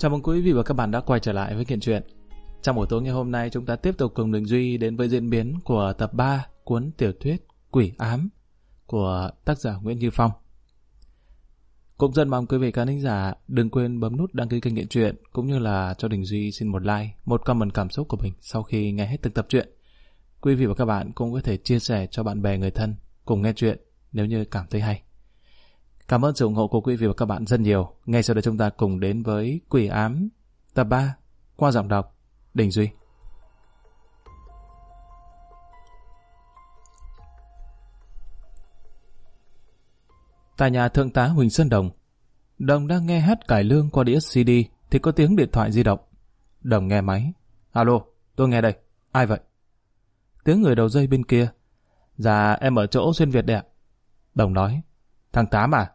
Chào mừng quý vị và các bạn đã quay trở lại với Kiện Truyện. Trong buổi tối ngày hôm nay chúng ta tiếp tục cùng Đình Duy đến với diễn biến của tập 3 cuốn tiểu thuyết Quỷ Ám của tác giả Nguyễn Như Phong. Cũng dân mong quý vị khán thính giả đừng quên bấm nút đăng ký kênh Kiện Truyện cũng như là cho Đình Duy xin một like, một comment cảm xúc của mình sau khi nghe hết từng tập truyện. Quý vị và các bạn cũng có thể chia sẻ cho bạn bè người thân cùng nghe chuyện nếu như cảm thấy hay. Cảm ơn sự ủng hộ của quý vị và các bạn rất nhiều. Ngay sau đây chúng ta cùng đến với Quỷ Ám tập 3 qua giọng đọc Đình Duy. Tại nhà Thượng tá Huỳnh Sơn Đồng, Đồng đang nghe hát cải lương qua đĩa CD thì có tiếng điện thoại di động. Đồng nghe máy. Alo, tôi nghe đây. Ai vậy? Tiếng người đầu dây bên kia. Dạ, em ở chỗ xuyên Việt đẹp. Đồng nói. Thằng Tám à?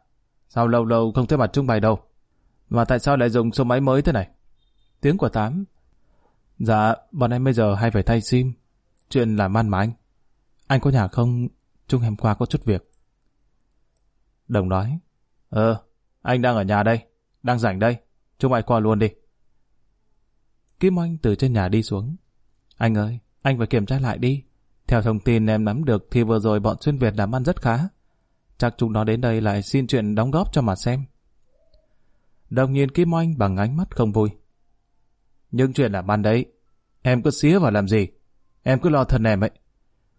Sao lâu lâu không thấy mặt trung bày đâu? Mà tại sao lại dùng số máy mới thế này? Tiếng của Tám. Dạ, bọn em bây giờ hay phải thay sim. Chuyện làm ăn mà anh. Anh có nhà không? Trung em qua có chút việc. Đồng nói. Ờ, anh đang ở nhà đây. Đang rảnh đây. Chúng mày qua luôn đi. Kim Anh từ trên nhà đi xuống. Anh ơi, anh phải kiểm tra lại đi. Theo thông tin em nắm được thì vừa rồi bọn xuyên Việt làm ăn rất khá. Chắc chúng nó đến đây lại xin chuyện đóng góp cho mà xem. Đồng nhìn Kim Oanh bằng ánh mắt không vui. Nhưng chuyện là ban đấy, em cứ xía vào làm gì? Em cứ lo thân em ấy.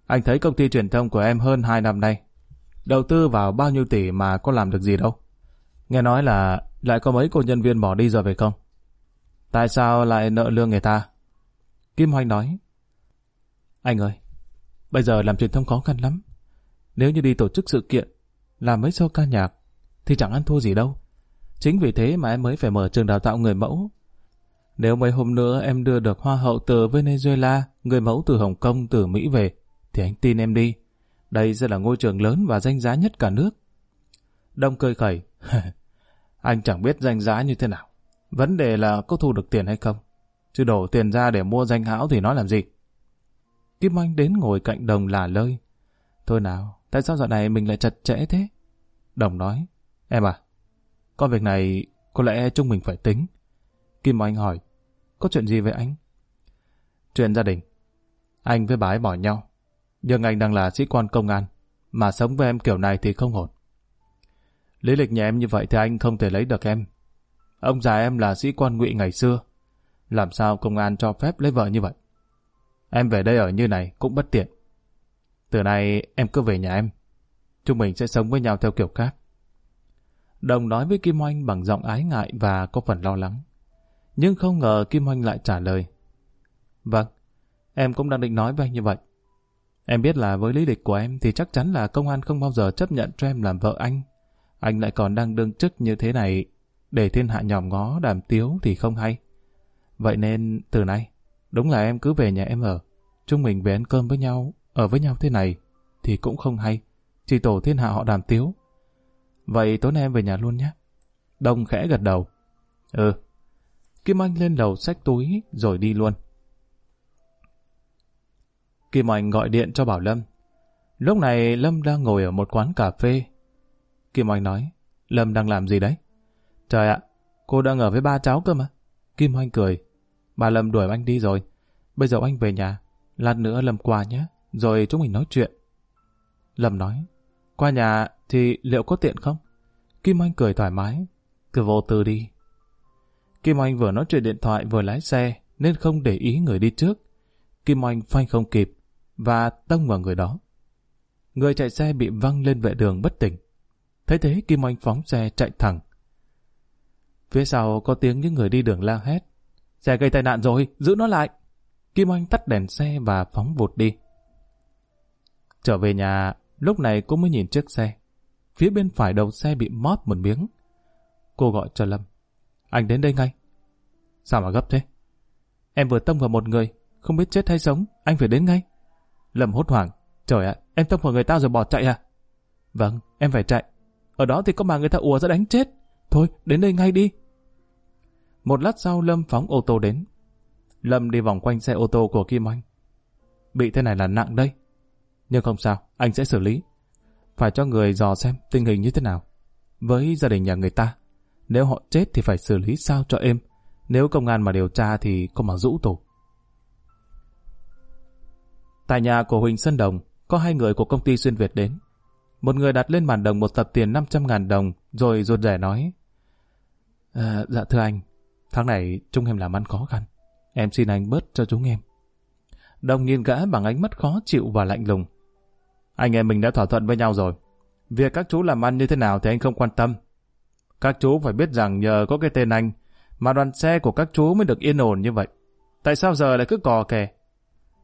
Anh thấy công ty truyền thông của em hơn 2 năm nay. Đầu tư vào bao nhiêu tỷ mà có làm được gì đâu. Nghe nói là lại có mấy cô nhân viên bỏ đi rồi phải không? Tại sao lại nợ lương người ta? Kim Hoành nói. Anh ơi, bây giờ làm truyền thông khó khăn lắm. Nếu như đi tổ chức sự kiện, làm mấy show ca nhạc, thì chẳng ăn thua gì đâu. Chính vì thế mà em mới phải mở trường đào tạo người mẫu. Nếu mấy hôm nữa em đưa được hoa hậu từ Venezuela, người mẫu từ Hồng Kông, từ Mỹ về, thì anh tin em đi. Đây sẽ là ngôi trường lớn và danh giá nhất cả nước. Đông cười khẩy. anh chẳng biết danh giá như thế nào. Vấn đề là có thu được tiền hay không. Chứ đổ tiền ra để mua danh hão thì nói làm gì. Kim Anh đến ngồi cạnh đồng là lơi. Thôi nào, tại sao dạo này mình lại chặt chẽ thế? Đồng nói, em à, con việc này có lẽ chúng mình phải tính. Kim Anh hỏi, có chuyện gì với anh? Chuyện gia đình. Anh với bà ấy bỏ nhau. Nhưng anh đang là sĩ quan công an, mà sống với em kiểu này thì không ổn. Lý lịch nhà em như vậy thì anh không thể lấy được em. Ông già em là sĩ quan ngụy ngày xưa. Làm sao công an cho phép lấy vợ như vậy? Em về đây ở như này cũng bất tiện. Từ nay em cứ về nhà em. Chúng mình sẽ sống với nhau theo kiểu khác. Đồng nói với Kim Oanh bằng giọng ái ngại và có phần lo lắng. Nhưng không ngờ Kim Oanh lại trả lời. Vâng, em cũng đang định nói với anh như vậy. Em biết là với lý lịch của em thì chắc chắn là công an không bao giờ chấp nhận cho em làm vợ anh. Anh lại còn đang đương chức như thế này, để thiên hạ nhòm ngó đàm tiếu thì không hay. Vậy nên từ nay, đúng là em cứ về nhà em ở. Chúng mình về ăn cơm với nhau, ở với nhau thế này, thì cũng không hay. Chỉ tổ thiên hạ họ đàm tiếu. Vậy tối nay em về nhà luôn nhé. Đông khẽ gật đầu. Ừ. Kim Anh lên lầu xách túi rồi đi luôn. Kim Anh gọi điện cho Bảo Lâm. Lúc này Lâm đang ngồi ở một quán cà phê. Kim Anh nói, Lâm đang làm gì đấy? Trời ạ, cô đang ở với ba cháu cơ mà. Kim Anh cười. Bà Lâm đuổi anh đi rồi. Bây giờ anh về nhà. Lát nữa Lâm qua nhé. Rồi chúng mình nói chuyện. Lâm nói, qua nhà thì liệu có tiện không? Kim Anh cười thoải mái. Cứ vô tư đi. Kim Anh vừa nói chuyện điện thoại vừa lái xe nên không để ý người đi trước. Kim Anh phanh không kịp và tông vào người đó. Người chạy xe bị văng lên vệ đường bất tỉnh. Thấy thế Kim Anh phóng xe chạy thẳng. Phía sau có tiếng những người đi đường la hét. Xe gây tai nạn rồi, giữ nó lại. Kim Anh tắt đèn xe và phóng vụt đi. Trở về nhà, lúc này cô mới nhìn chiếc xe. Phía bên phải đầu xe bị móp một miếng. Cô gọi cho Lâm. Anh đến đây ngay. Sao mà gấp thế? Em vừa tông vào một người, không biết chết hay sống, anh phải đến ngay. Lâm hốt hoảng. Trời ạ, em tông vào người ta rồi bỏ chạy à? Vâng, em phải chạy. Ở đó thì có mà người ta ùa ra đánh chết. Thôi, đến đây ngay đi. Một lát sau Lâm phóng ô tô đến. Lâm đi vòng quanh xe ô tô của Kim Anh. Bị thế này là nặng đây. Nhưng không sao, anh sẽ xử lý. Phải cho người dò xem tình hình như thế nào. Với gia đình nhà người ta, nếu họ chết thì phải xử lý sao cho êm. Nếu công an mà điều tra thì có mà rũ tù. Tại nhà của Huỳnh Sơn Đồng, có hai người của công ty xuyên Việt đến. Một người đặt lên bàn đồng một tập tiền 500.000 đồng, rồi ruột rẻ nói. À, dạ thưa anh, tháng này chúng em làm ăn khó khăn. Em xin anh bớt cho chúng em. Đồng nhìn gã bằng ánh mắt khó chịu và lạnh lùng. Anh em mình đã thỏa thuận với nhau rồi. Việc các chú làm ăn như thế nào thì anh không quan tâm. Các chú phải biết rằng nhờ có cái tên anh mà đoàn xe của các chú mới được yên ổn như vậy. Tại sao giờ lại cứ cò kè?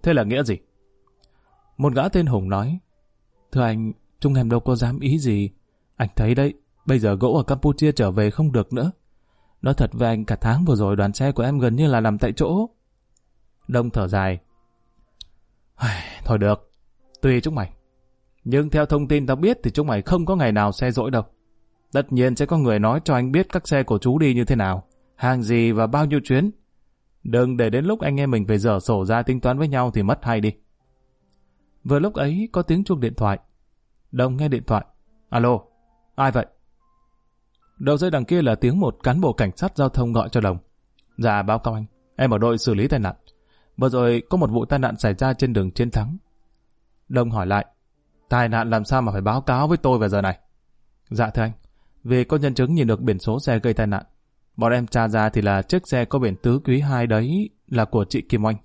Thế là nghĩa gì? Một gã tên Hùng nói, Thưa anh, chúng em đâu có dám ý gì. Anh thấy đấy, bây giờ gỗ ở Campuchia trở về không được nữa. Nói thật với anh, cả tháng vừa rồi đoàn xe của em gần như là nằm tại chỗ. Đông thở dài. Thôi được, tùy chúng mày. Nhưng theo thông tin tao biết thì chúng mày không có ngày nào xe dỗi đâu. Tất nhiên sẽ có người nói cho anh biết các xe của chú đi như thế nào, hàng gì và bao nhiêu chuyến. Đừng để đến lúc anh em mình phải dở sổ ra tính toán với nhau thì mất hay đi. Vừa lúc ấy có tiếng chuông điện thoại. Đồng nghe điện thoại. Alo, ai vậy? Đầu dây đằng kia là tiếng một cán bộ cảnh sát giao thông gọi cho Đồng. Dạ báo cáo anh, em ở đội xử lý tai nạn. Vừa rồi có một vụ tai nạn xảy ra trên đường Chiến Thắng. Đồng hỏi lại, tai nạn làm sao mà phải báo cáo với tôi vào giờ này? Dạ thưa anh, vì có nhân chứng nhìn được biển số xe gây tai nạn. Bọn em tra ra thì là chiếc xe có biển tứ quý 2 đấy là của chị Kim Oanh.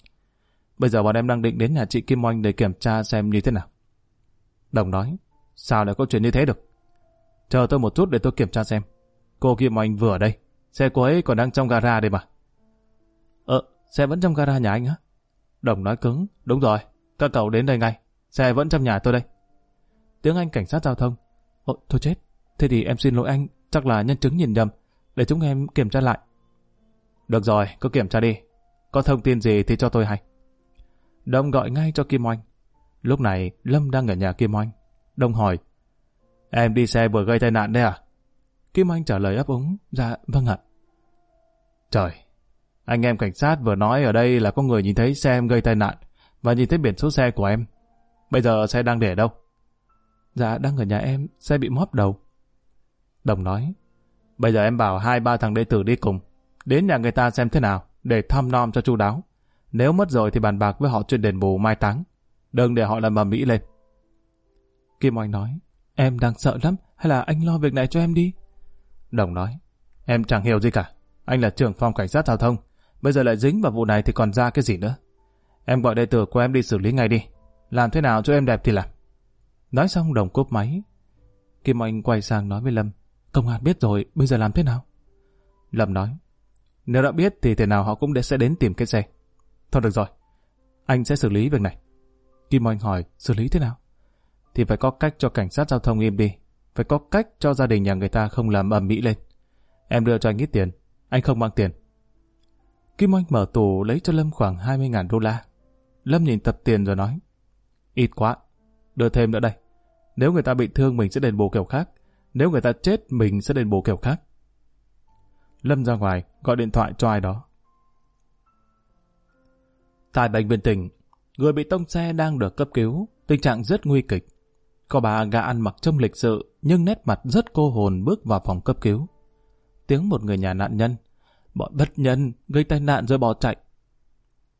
Bây giờ bọn em đang định đến nhà chị Kim Oanh để kiểm tra xem như thế nào. Đồng nói, sao lại có chuyện như thế được? Chờ tôi một chút để tôi kiểm tra xem. Cô Kim Oanh vừa ở đây, xe cô ấy còn đang trong gara đây mà. Ờ, xe vẫn trong gara nhà anh á? Đồng nói cứng, đúng rồi, các cậu đến đây ngay, xe vẫn trong nhà tôi đây. Tiếng Anh cảnh sát giao thông. Ồ, thôi chết, thế thì em xin lỗi anh, chắc là nhân chứng nhìn nhầm, để chúng em kiểm tra lại. Được rồi, cứ kiểm tra đi, có thông tin gì thì cho tôi hay. Đông gọi ngay cho Kim Oanh. Lúc này Lâm đang ở nhà Kim Oanh. Đông hỏi, em đi xe vừa gây tai nạn đấy à? Kim Oanh trả lời ấp úng, dạ vâng ạ. Trời, anh em cảnh sát vừa nói ở đây là có người nhìn thấy xe em gây tai nạn và nhìn thấy biển số xe của em. Bây giờ xe đang để đâu? Dạ đang ở nhà em, xe bị móp đầu. Đồng nói, bây giờ em bảo hai ba thằng đệ tử đi cùng, đến nhà người ta xem thế nào, để thăm nom cho chu đáo. Nếu mất rồi thì bàn bạc với họ chuyện đền bù mai táng. Đừng để họ làm mầm mỹ lên. Kim Oanh nói, em đang sợ lắm, hay là anh lo việc này cho em đi? Đồng nói, em chẳng hiểu gì cả. Anh là trưởng phòng cảnh sát giao thông. Bây giờ lại dính vào vụ này thì còn ra cái gì nữa. Em gọi đệ tử của em đi xử lý ngay đi. Làm thế nào cho em đẹp thì làm. Nói xong đồng cốp máy. Kim Oanh quay sang nói với Lâm, công an biết rồi, bây giờ làm thế nào? Lâm nói, nếu đã biết thì thế nào họ cũng sẽ đến tìm cái xe. Thôi được rồi, anh sẽ xử lý việc này. Kim Oanh hỏi, xử lý thế nào? Thì phải có cách cho cảnh sát giao thông im đi. Phải có cách cho gia đình nhà người ta không làm ầm mỹ lên. Em đưa cho anh ít tiền, anh không mang tiền. Kim Oanh mở tủ lấy cho Lâm khoảng 20.000 đô la. Lâm nhìn tập tiền rồi nói, ít quá, đưa thêm nữa đây. Nếu người ta bị thương mình sẽ đền bù kiểu khác, nếu người ta chết mình sẽ đền bù kiểu khác. Lâm ra ngoài, gọi điện thoại cho ai đó. Tại bệnh viện tỉnh, người bị tông xe đang được cấp cứu, tình trạng rất nguy kịch. Có bà gã ăn mặc trông lịch sự, nhưng nét mặt rất cô hồn bước vào phòng cấp cứu. Tiếng một người nhà nạn nhân, bọn bất nhân gây tai nạn rồi bỏ chạy.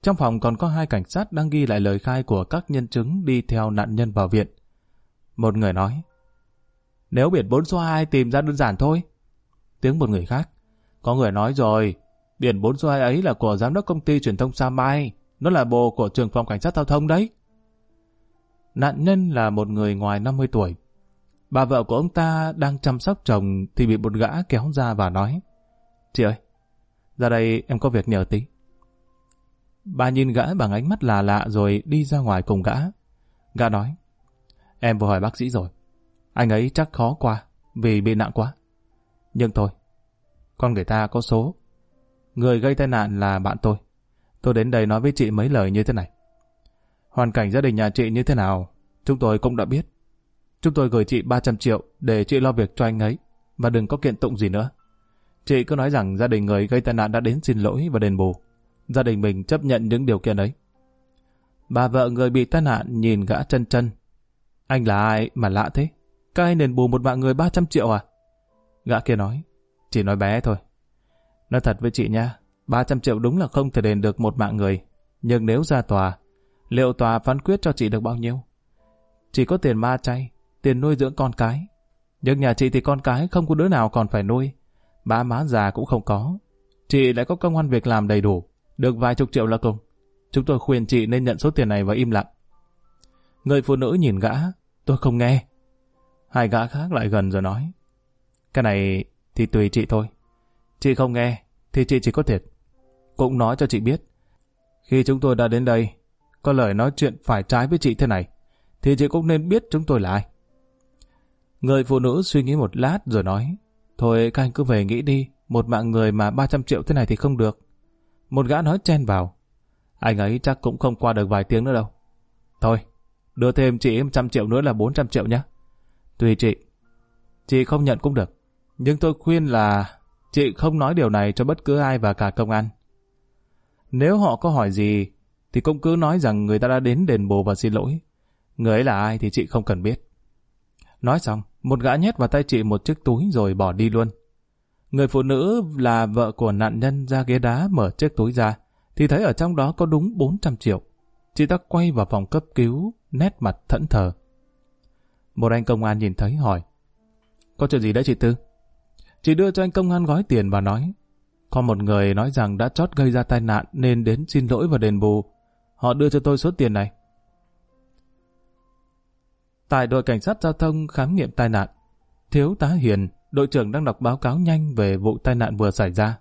Trong phòng còn có hai cảnh sát đang ghi lại lời khai của các nhân chứng đi theo nạn nhân vào viện. Một người nói, nếu biển 4 số 2 tìm ra đơn giản thôi. Tiếng một người khác, có người nói rồi, biển 4 số 2 ấy là của giám đốc công ty truyền thông Sa Mai, nó là bồ của trưởng phòng cảnh sát giao thông đấy. Nạn nhân là một người ngoài 50 tuổi. Bà vợ của ông ta đang chăm sóc chồng thì bị một gã kéo ra và nói Chị ơi, ra đây em có việc nhờ tí. Bà nhìn gã bằng ánh mắt lạ lạ rồi đi ra ngoài cùng gã. Gã nói Em vừa hỏi bác sĩ rồi. Anh ấy chắc khó qua vì bị nặng quá. Nhưng thôi, con người ta có số. Người gây tai nạn là bạn tôi. Tôi đến đây nói với chị mấy lời như thế này. Hoàn cảnh gia đình nhà chị như thế nào, chúng tôi cũng đã biết. Chúng tôi gửi chị 300 triệu để chị lo việc cho anh ấy, và đừng có kiện tụng gì nữa. Chị cứ nói rằng gia đình người gây tai nạn đã đến xin lỗi và đền bù. Gia đình mình chấp nhận những điều kiện ấy. Bà vợ người bị tai nạn nhìn gã chân chân. Anh là ai mà lạ thế? Các anh đền bù một mạng người 300 triệu à? Gã kia nói, chỉ nói bé thôi. Nói thật với chị nha, 300 triệu đúng là không thể đền được một mạng người. Nhưng nếu ra tòa, liệu tòa phán quyết cho chị được bao nhiêu? Chỉ có tiền ma chay, tiền nuôi dưỡng con cái. Nhưng nhà chị thì con cái không có đứa nào còn phải nuôi. Ba má già cũng không có. Chị lại có công an việc làm đầy đủ, được vài chục triệu là cùng. Chúng tôi khuyên chị nên nhận số tiền này và im lặng. Người phụ nữ nhìn gã, tôi không nghe. Hai gã khác lại gần rồi nói. Cái này thì tùy chị thôi. Chị không nghe, thì chị chỉ có thiệt. Cũng nói cho chị biết, khi chúng tôi đã đến đây, có lời nói chuyện phải trái với chị thế này, thì chị cũng nên biết chúng tôi là ai. Người phụ nữ suy nghĩ một lát rồi nói, thôi các anh cứ về nghĩ đi, một mạng người mà 300 triệu thế này thì không được. Một gã nói chen vào, anh ấy chắc cũng không qua được vài tiếng nữa đâu. Thôi, đưa thêm chị em trăm triệu nữa là 400 triệu nhé. Tùy chị, chị không nhận cũng được. Nhưng tôi khuyên là chị không nói điều này cho bất cứ ai và cả công an. Nếu họ có hỏi gì, thì cũng cứ nói rằng người ta đã đến đền bù và xin lỗi. Người ấy là ai thì chị không cần biết. Nói xong, một gã nhét vào tay chị một chiếc túi rồi bỏ đi luôn. Người phụ nữ là vợ của nạn nhân ra ghế đá mở chiếc túi ra, thì thấy ở trong đó có đúng 400 triệu. Chị ta quay vào phòng cấp cứu, nét mặt thẫn thờ. Một anh công an nhìn thấy hỏi, Có chuyện gì đấy chị Tư? Chị đưa cho anh công an gói tiền và nói, có một người nói rằng đã chót gây ra tai nạn nên đến xin lỗi và đền bù. Họ đưa cho tôi số tiền này. Tại đội cảnh sát giao thông khám nghiệm tai nạn, Thiếu tá Hiền, đội trưởng đang đọc báo cáo nhanh về vụ tai nạn vừa xảy ra.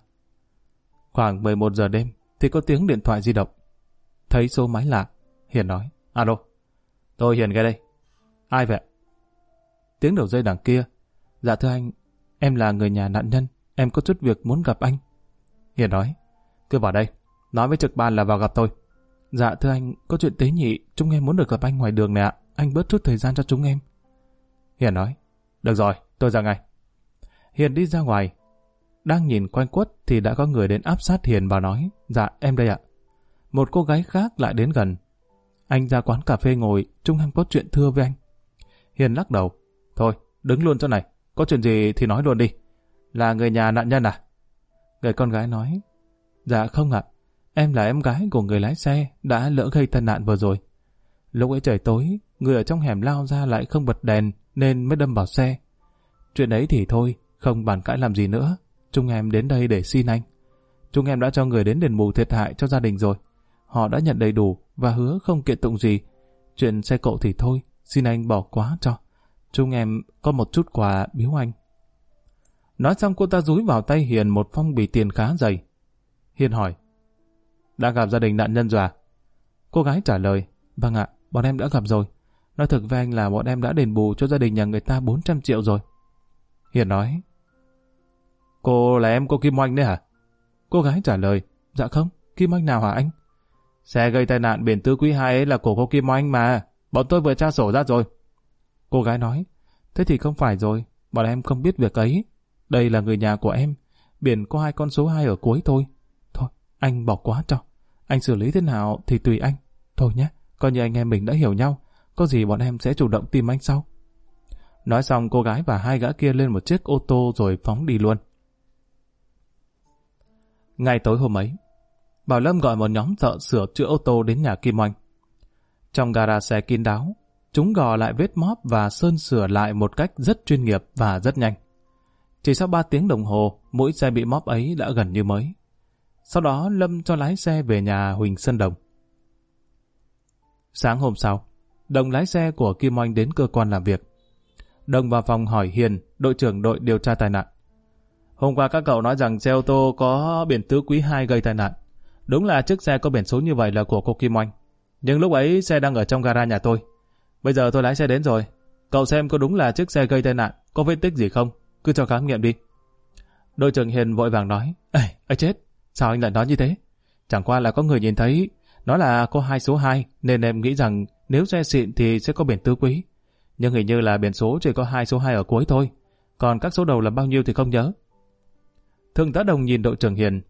Khoảng 11 giờ đêm thì có tiếng điện thoại di động. Thấy số máy lạ, Hiền nói, alo, tôi Hiền ghé đây. Ai vậy? Tiếng đầu dây đằng kia, dạ thưa anh, em là người nhà nạn nhân, em có chút việc muốn gặp anh. Hiền nói, cứ vào đây, nói với trực ban là vào gặp tôi. Dạ thưa anh, có chuyện tế nhị, chúng em muốn được gặp anh ngoài đường này ạ, anh bớt chút thời gian cho chúng em. Hiền nói, được rồi, tôi ra ngay. Hiền đi ra ngoài, đang nhìn quanh quất thì đã có người đến áp sát Hiền và nói, dạ em đây ạ. Một cô gái khác lại đến gần. Anh ra quán cà phê ngồi, Trung em có chuyện thưa với anh. Hiền lắc đầu, thôi, đứng luôn chỗ này, có chuyện gì thì nói luôn đi. Là người nhà nạn nhân à? Người con gái nói, dạ không ạ, em là em gái của người lái xe đã lỡ gây tai nạn vừa rồi. Lúc ấy trời tối, người ở trong hẻm lao ra lại không bật đèn nên mới đâm vào xe. Chuyện ấy thì thôi, không bàn cãi làm gì nữa. Chúng em đến đây để xin anh. Chúng em đã cho người đến đền bù thiệt hại cho gia đình rồi. Họ đã nhận đầy đủ và hứa không kiện tụng gì. Chuyện xe cộ thì thôi, xin anh bỏ quá cho. Chúng em có một chút quà biếu anh. Nói xong cô ta rúi vào tay Hiền một phong bì tiền khá dày. Hiền hỏi, đã gặp gia đình nạn nhân rồi à? Cô gái trả lời, vâng ạ, bọn em đã gặp rồi. Nói thật với anh là bọn em đã đền bù cho gia đình nhà người ta 400 triệu rồi. Hiền nói, cô là em cô Kim Oanh đấy hả? Cô gái trả lời, dạ không, Kim Oanh nào hả anh? Xe gây tai nạn biển tứ quý hai ấy là của cô Kim Oanh mà, bọn tôi vừa tra sổ ra rồi. Cô gái nói, thế thì không phải rồi, bọn em không biết việc ấy. Đây là người nhà của em, biển có hai con số 2 ở cuối thôi. Thôi, anh bỏ quá cho. Anh xử lý thế nào thì tùy anh. Thôi nhé, coi như anh em mình đã hiểu nhau. Có gì bọn em sẽ chủ động tìm anh sau. Nói xong cô gái và hai gã kia lên một chiếc ô tô rồi phóng đi luôn. Ngay tối hôm ấy, Bảo Lâm gọi một nhóm thợ sửa chữa ô tô đến nhà Kim Oanh. Trong gara xe kín đáo, chúng gò lại vết móp và sơn sửa lại một cách rất chuyên nghiệp và rất nhanh. Chỉ sau 3 tiếng đồng hồ, mỗi xe bị móp ấy đã gần như mới. Sau đó Lâm cho lái xe về nhà Huỳnh Sơn Đồng. Sáng hôm sau, Đồng lái xe của Kim Oanh đến cơ quan làm việc. Đồng vào phòng hỏi Hiền, đội trưởng đội điều tra tai nạn. Hôm qua các cậu nói rằng xe ô tô có biển tứ quý 2 gây tai nạn. Đúng là chiếc xe có biển số như vậy là của cô Kim Oanh. Nhưng lúc ấy xe đang ở trong gara nhà tôi. Bây giờ tôi lái xe đến rồi. Cậu xem có đúng là chiếc xe gây tai nạn, có vết tích gì không? Cứ cho khám nghiệm đi. Đội trưởng Hiền vội vàng nói, Ê, ấy chết, sao anh lại nói như thế? Chẳng qua là có người nhìn thấy, nó là có hai số 2, nên em nghĩ rằng nếu xe xịn thì sẽ có biển tứ quý. Nhưng hình như là biển số chỉ có hai số 2 ở cuối thôi, còn các số đầu là bao nhiêu thì không nhớ. Thượng tá đồng nhìn đội trưởng Hiền.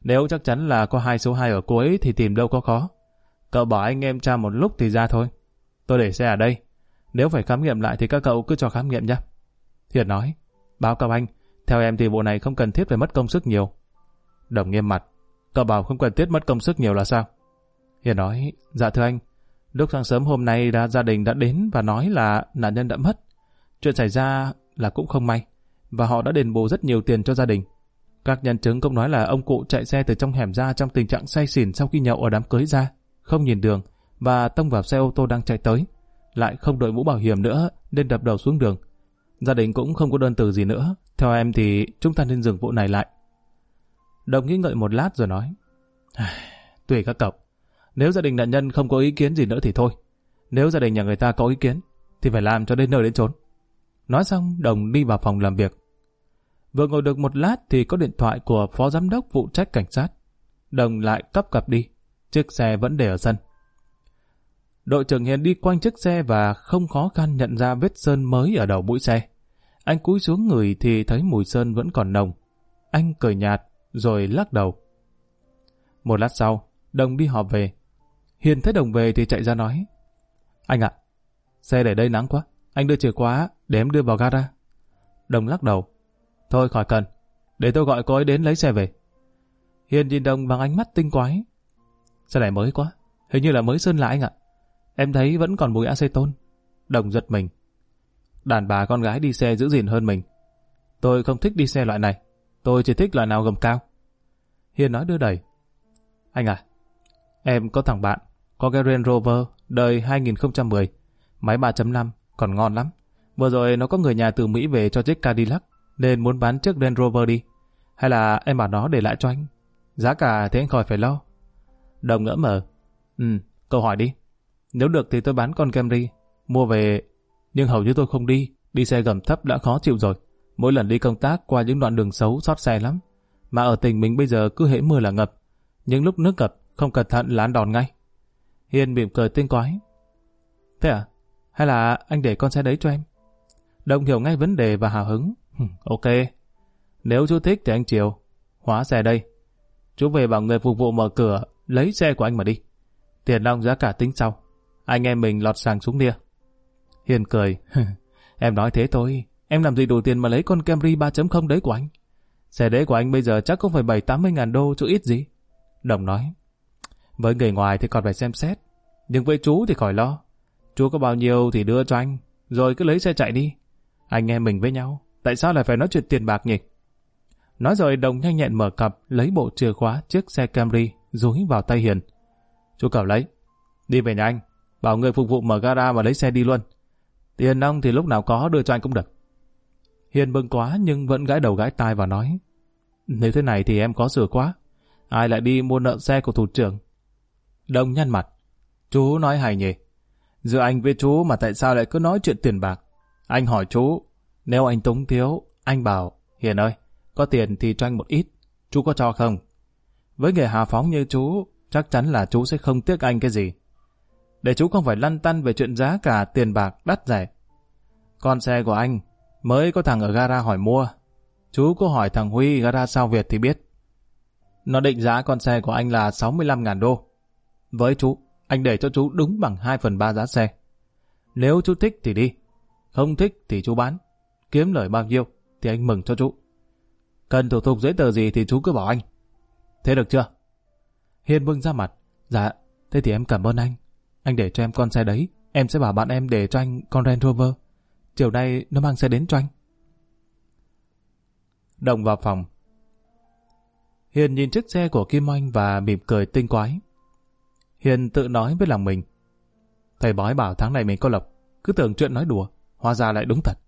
Nếu chắc chắn là có hai số 2 ở cuối thì tìm đâu có khó. Cậu bảo anh em tra một lúc thì ra thôi. Tôi để xe ở đây. Nếu phải khám nghiệm lại thì các cậu cứ cho khám nghiệm nhé. Hiền nói, báo cáo anh, theo em thì bộ này không cần thiết phải mất công sức nhiều. Đồng nghiêm mặt. Cậu bảo không cần thiết mất công sức nhiều là sao? Hiền nói, dạ thưa anh, lúc sáng sớm hôm nay đã gia đình đã đến và nói là nạn nhân đã mất. Chuyện xảy ra là cũng không may, và họ đã đền bù rất nhiều tiền cho gia đình. Các nhân chứng cũng nói là ông cụ chạy xe từ trong hẻm ra trong tình trạng say xỉn sau khi nhậu ở đám cưới ra, không nhìn đường và tông vào xe ô tô đang chạy tới. Lại không đội mũ bảo hiểm nữa nên đập đầu xuống đường. Gia đình cũng không có đơn từ gì nữa. Theo em thì chúng ta nên dừng vụ này lại. Đồng nghĩ ngợi một lát rồi nói. Tùy các cậu. Nếu gia đình nạn nhân không có ý kiến gì nữa thì thôi. Nếu gia đình nhà người ta có ý kiến thì phải làm cho đến nơi đến chốn. Nói xong, Đồng đi vào phòng làm việc. Vừa ngồi được một lát thì có điện thoại của phó giám đốc phụ trách cảnh sát. Đồng lại cấp cặp đi. Chiếc xe vẫn để ở sân. Đội trưởng Hiền đi quanh chiếc xe và không khó khăn nhận ra vết sơn mới ở đầu mũi xe. Anh cúi xuống người thì thấy mùi sơn vẫn còn nồng. Anh cười nhạt, rồi lắc đầu. Một lát sau, Đồng đi họp về. Hiền thấy Đồng về thì chạy ra nói. Anh ạ, xe để đây nắng quá. Anh đưa chìa khóa để em đưa vào gara. Đồng lắc đầu. Thôi khỏi cần, để tôi gọi cô ấy đến lấy xe về. Hiền nhìn Đồng bằng ánh mắt tinh quái. Xe này mới quá, hình như là mới sơn lại anh ạ. Em thấy vẫn còn mùi aceton. Đồng giật mình. Đàn bà con gái đi xe giữ gìn hơn mình. Tôi không thích đi xe loại này. Tôi chỉ thích loại nào gầm cao. Hiền nói đưa đẩy. Anh à, em có thằng bạn, có cái Range Rover đời 2010, máy 3.5, còn ngon lắm. Vừa rồi nó có người nhà từ Mỹ về cho chiếc Cadillac, nên muốn bán chiếc Range Rover đi. Hay là em bảo nó để lại cho anh? Giá cả thế anh khỏi phải lo. Đồng ngỡ mở. Ừ, câu hỏi đi. Nếu được thì tôi bán con Camry, mua về, nhưng hầu như tôi không đi, đi xe gầm thấp đã khó chịu rồi. Mỗi lần đi công tác qua những đoạn đường xấu xót xe lắm. Mà ở tỉnh mình bây giờ cứ hễ mưa là ngập. Nhưng lúc nước ngập, không cẩn thận là ăn đòn ngay. Hiền mỉm cười tinh quái. Thế à? Hay là anh để con xe đấy cho em? Đồng hiểu ngay vấn đề và hào hứng ok. Nếu chú thích thì anh chiều. Hóa xe đây. Chú về bảo người phục vụ mở cửa, lấy xe của anh mà đi. Tiền long giá cả tính sau. Anh em mình lọt sàng xuống nia. Hiền cười. em nói thế thôi. Em làm gì đủ tiền mà lấy con Camry 3.0 đấy của anh? Xe đấy của anh bây giờ chắc cũng phải 7-80 ngàn đô chứ ít gì. Đồng nói. Với người ngoài thì còn phải xem xét. Nhưng với chú thì khỏi lo. Chú có bao nhiêu thì đưa cho anh. Rồi cứ lấy xe chạy đi. Anh em mình với nhau. Tại sao lại phải nói chuyện tiền bạc nhỉ? Nói rồi đồng nhanh nhẹn mở cặp lấy bộ chìa khóa chiếc xe Camry dúi vào tay Hiền. Chú cậu lấy. Đi về nhà anh. Bảo người phục vụ mở gara và lấy xe đi luôn. Tiền ông thì lúc nào có đưa cho anh cũng được. Hiền bưng quá nhưng vẫn gãi đầu gãi tai và nói Nếu thế này thì em có sửa quá. Ai lại đi mua nợ xe của thủ trưởng? Đông nhăn mặt. Chú nói hay nhỉ? Giữa anh với chú mà tại sao lại cứ nói chuyện tiền bạc? Anh hỏi chú, nếu anh túng thiếu, anh bảo, Hiền ơi, có tiền thì cho anh một ít, chú có cho không? Với người hà phóng như chú, chắc chắn là chú sẽ không tiếc anh cái gì. Để chú không phải lăn tăn về chuyện giá cả tiền bạc đắt rẻ. Con xe của anh, mới có thằng ở gara hỏi mua. Chú có hỏi thằng Huy gara sao Việt thì biết. Nó định giá con xe của anh là 65.000 đô. Với chú, anh để cho chú đúng bằng 2 phần 3 giá xe. Nếu chú thích thì đi, không thích thì chú bán. Kiếm lời bao nhiêu thì anh mừng cho chú. Cần thủ tục giấy tờ gì thì chú cứ bảo anh. Thế được chưa? Hiền bưng ra mặt. Dạ, thế thì em cảm ơn anh. Anh để cho em con xe đấy. Em sẽ bảo bạn em để cho anh con Range Rover. Chiều nay nó mang xe đến cho anh. Đồng vào phòng. Hiền nhìn chiếc xe của Kim Anh và mỉm cười tinh quái. Hiền tự nói với lòng mình. Thầy bói bảo tháng này mình có lộc. Cứ tưởng chuyện nói đùa. Hóa ra lại đúng thật.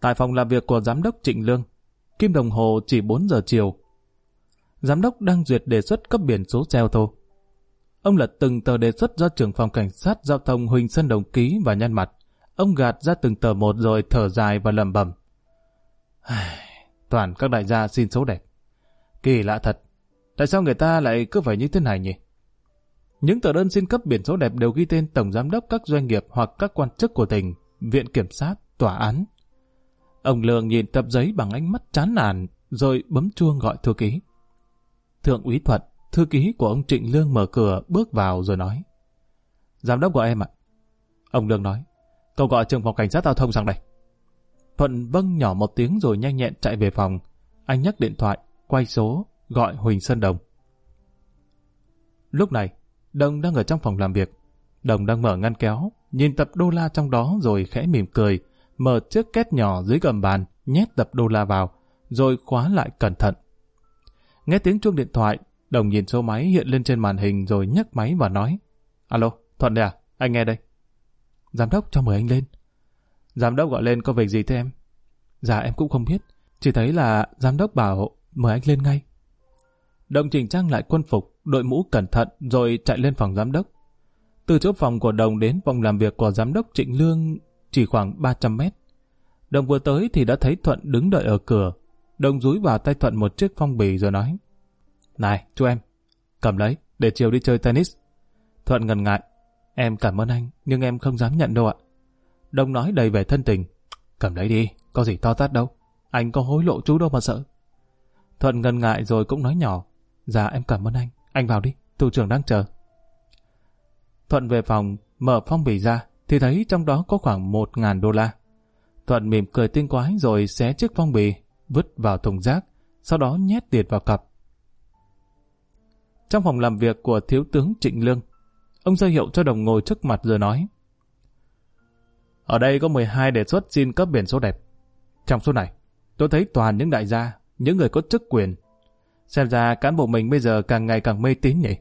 Tại phòng làm việc của giám đốc Trịnh Lương, kim đồng hồ chỉ 4 giờ chiều. Giám đốc đang duyệt đề xuất cấp biển số xe ô tô. Ông lật từng tờ đề xuất do trưởng phòng cảnh sát giao thông Huỳnh Sơn Đồng ký và nhăn mặt. Ông gạt ra từng tờ một rồi thở dài và lầm bầm. Toàn các đại gia xin số đẹp. Kỳ lạ thật. Tại sao người ta lại cứ phải như thế này nhỉ? Những tờ đơn xin cấp biển số đẹp đều ghi tên tổng giám đốc các doanh nghiệp hoặc các quan chức của tỉnh, viện kiểm sát, tòa án. Ông Lương nhìn tập giấy bằng ánh mắt chán nản, rồi bấm chuông gọi thư ký. Thượng úy Thuận, thư ký của ông Trịnh Lương mở cửa bước vào rồi nói. Giám đốc của em ạ. Ông Lương nói, cậu gọi trưởng phòng cảnh sát giao thông sang đây. Thuận vâng nhỏ một tiếng rồi nhanh nhẹn chạy về phòng. anh nhấc điện thoại, quay số, gọi Huỳnh Sơn Đồng. Lúc này, Đồng đang ở trong phòng làm việc. Đồng đang mở ngăn kéo, nhìn tập đô la trong đó rồi khẽ mỉm cười, mở chiếc két nhỏ dưới gầm bàn, nhét tập đô la vào, rồi khóa lại cẩn thận. Nghe tiếng chuông điện thoại, Đồng nhìn số máy hiện lên trên màn hình rồi nhấc máy và nói Alo, Thuận đây à? Anh nghe đây. Giám đốc cho mời anh lên. Giám đốc gọi lên có việc gì thế em? Dạ em cũng không biết. Chỉ thấy là giám đốc bảo mời anh lên ngay. Đồng chỉnh trang lại quân phục, đội mũ cẩn thận rồi chạy lên phòng giám đốc. Từ chỗ phòng của Đồng đến phòng làm việc của giám đốc Trịnh Lương chỉ khoảng 300 mét. Đồng vừa tới thì đã thấy Thuận đứng đợi ở cửa. Đồng rúi vào tay Thuận một chiếc phong bì rồi nói Này, chú em, cầm lấy, để chiều đi chơi tennis. Thuận ngần ngại. Em cảm ơn anh, nhưng em không dám nhận đâu ạ. Đồng nói đầy vẻ thân tình. Cầm lấy đi, có gì to tát đâu. Anh có hối lộ chú đâu mà sợ. Thuận ngần ngại rồi cũng nói nhỏ. Dạ em cảm ơn anh, anh vào đi, thủ trưởng đang chờ. Thuận về phòng, mở phong bì ra, thì thấy trong đó có khoảng một ngàn đô la. Thuận mỉm cười tinh quái rồi xé chiếc phong bì, vứt vào thùng rác, sau đó nhét tiền vào cặp. Trong phòng làm việc của thiếu tướng Trịnh Lương, ông ra hiệu cho đồng ngồi trước mặt rồi nói Ở đây có 12 đề xuất xin cấp biển số đẹp. Trong số này, tôi thấy toàn những đại gia, những người có chức quyền. Xem ra cán bộ mình bây giờ càng ngày càng mê tín nhỉ.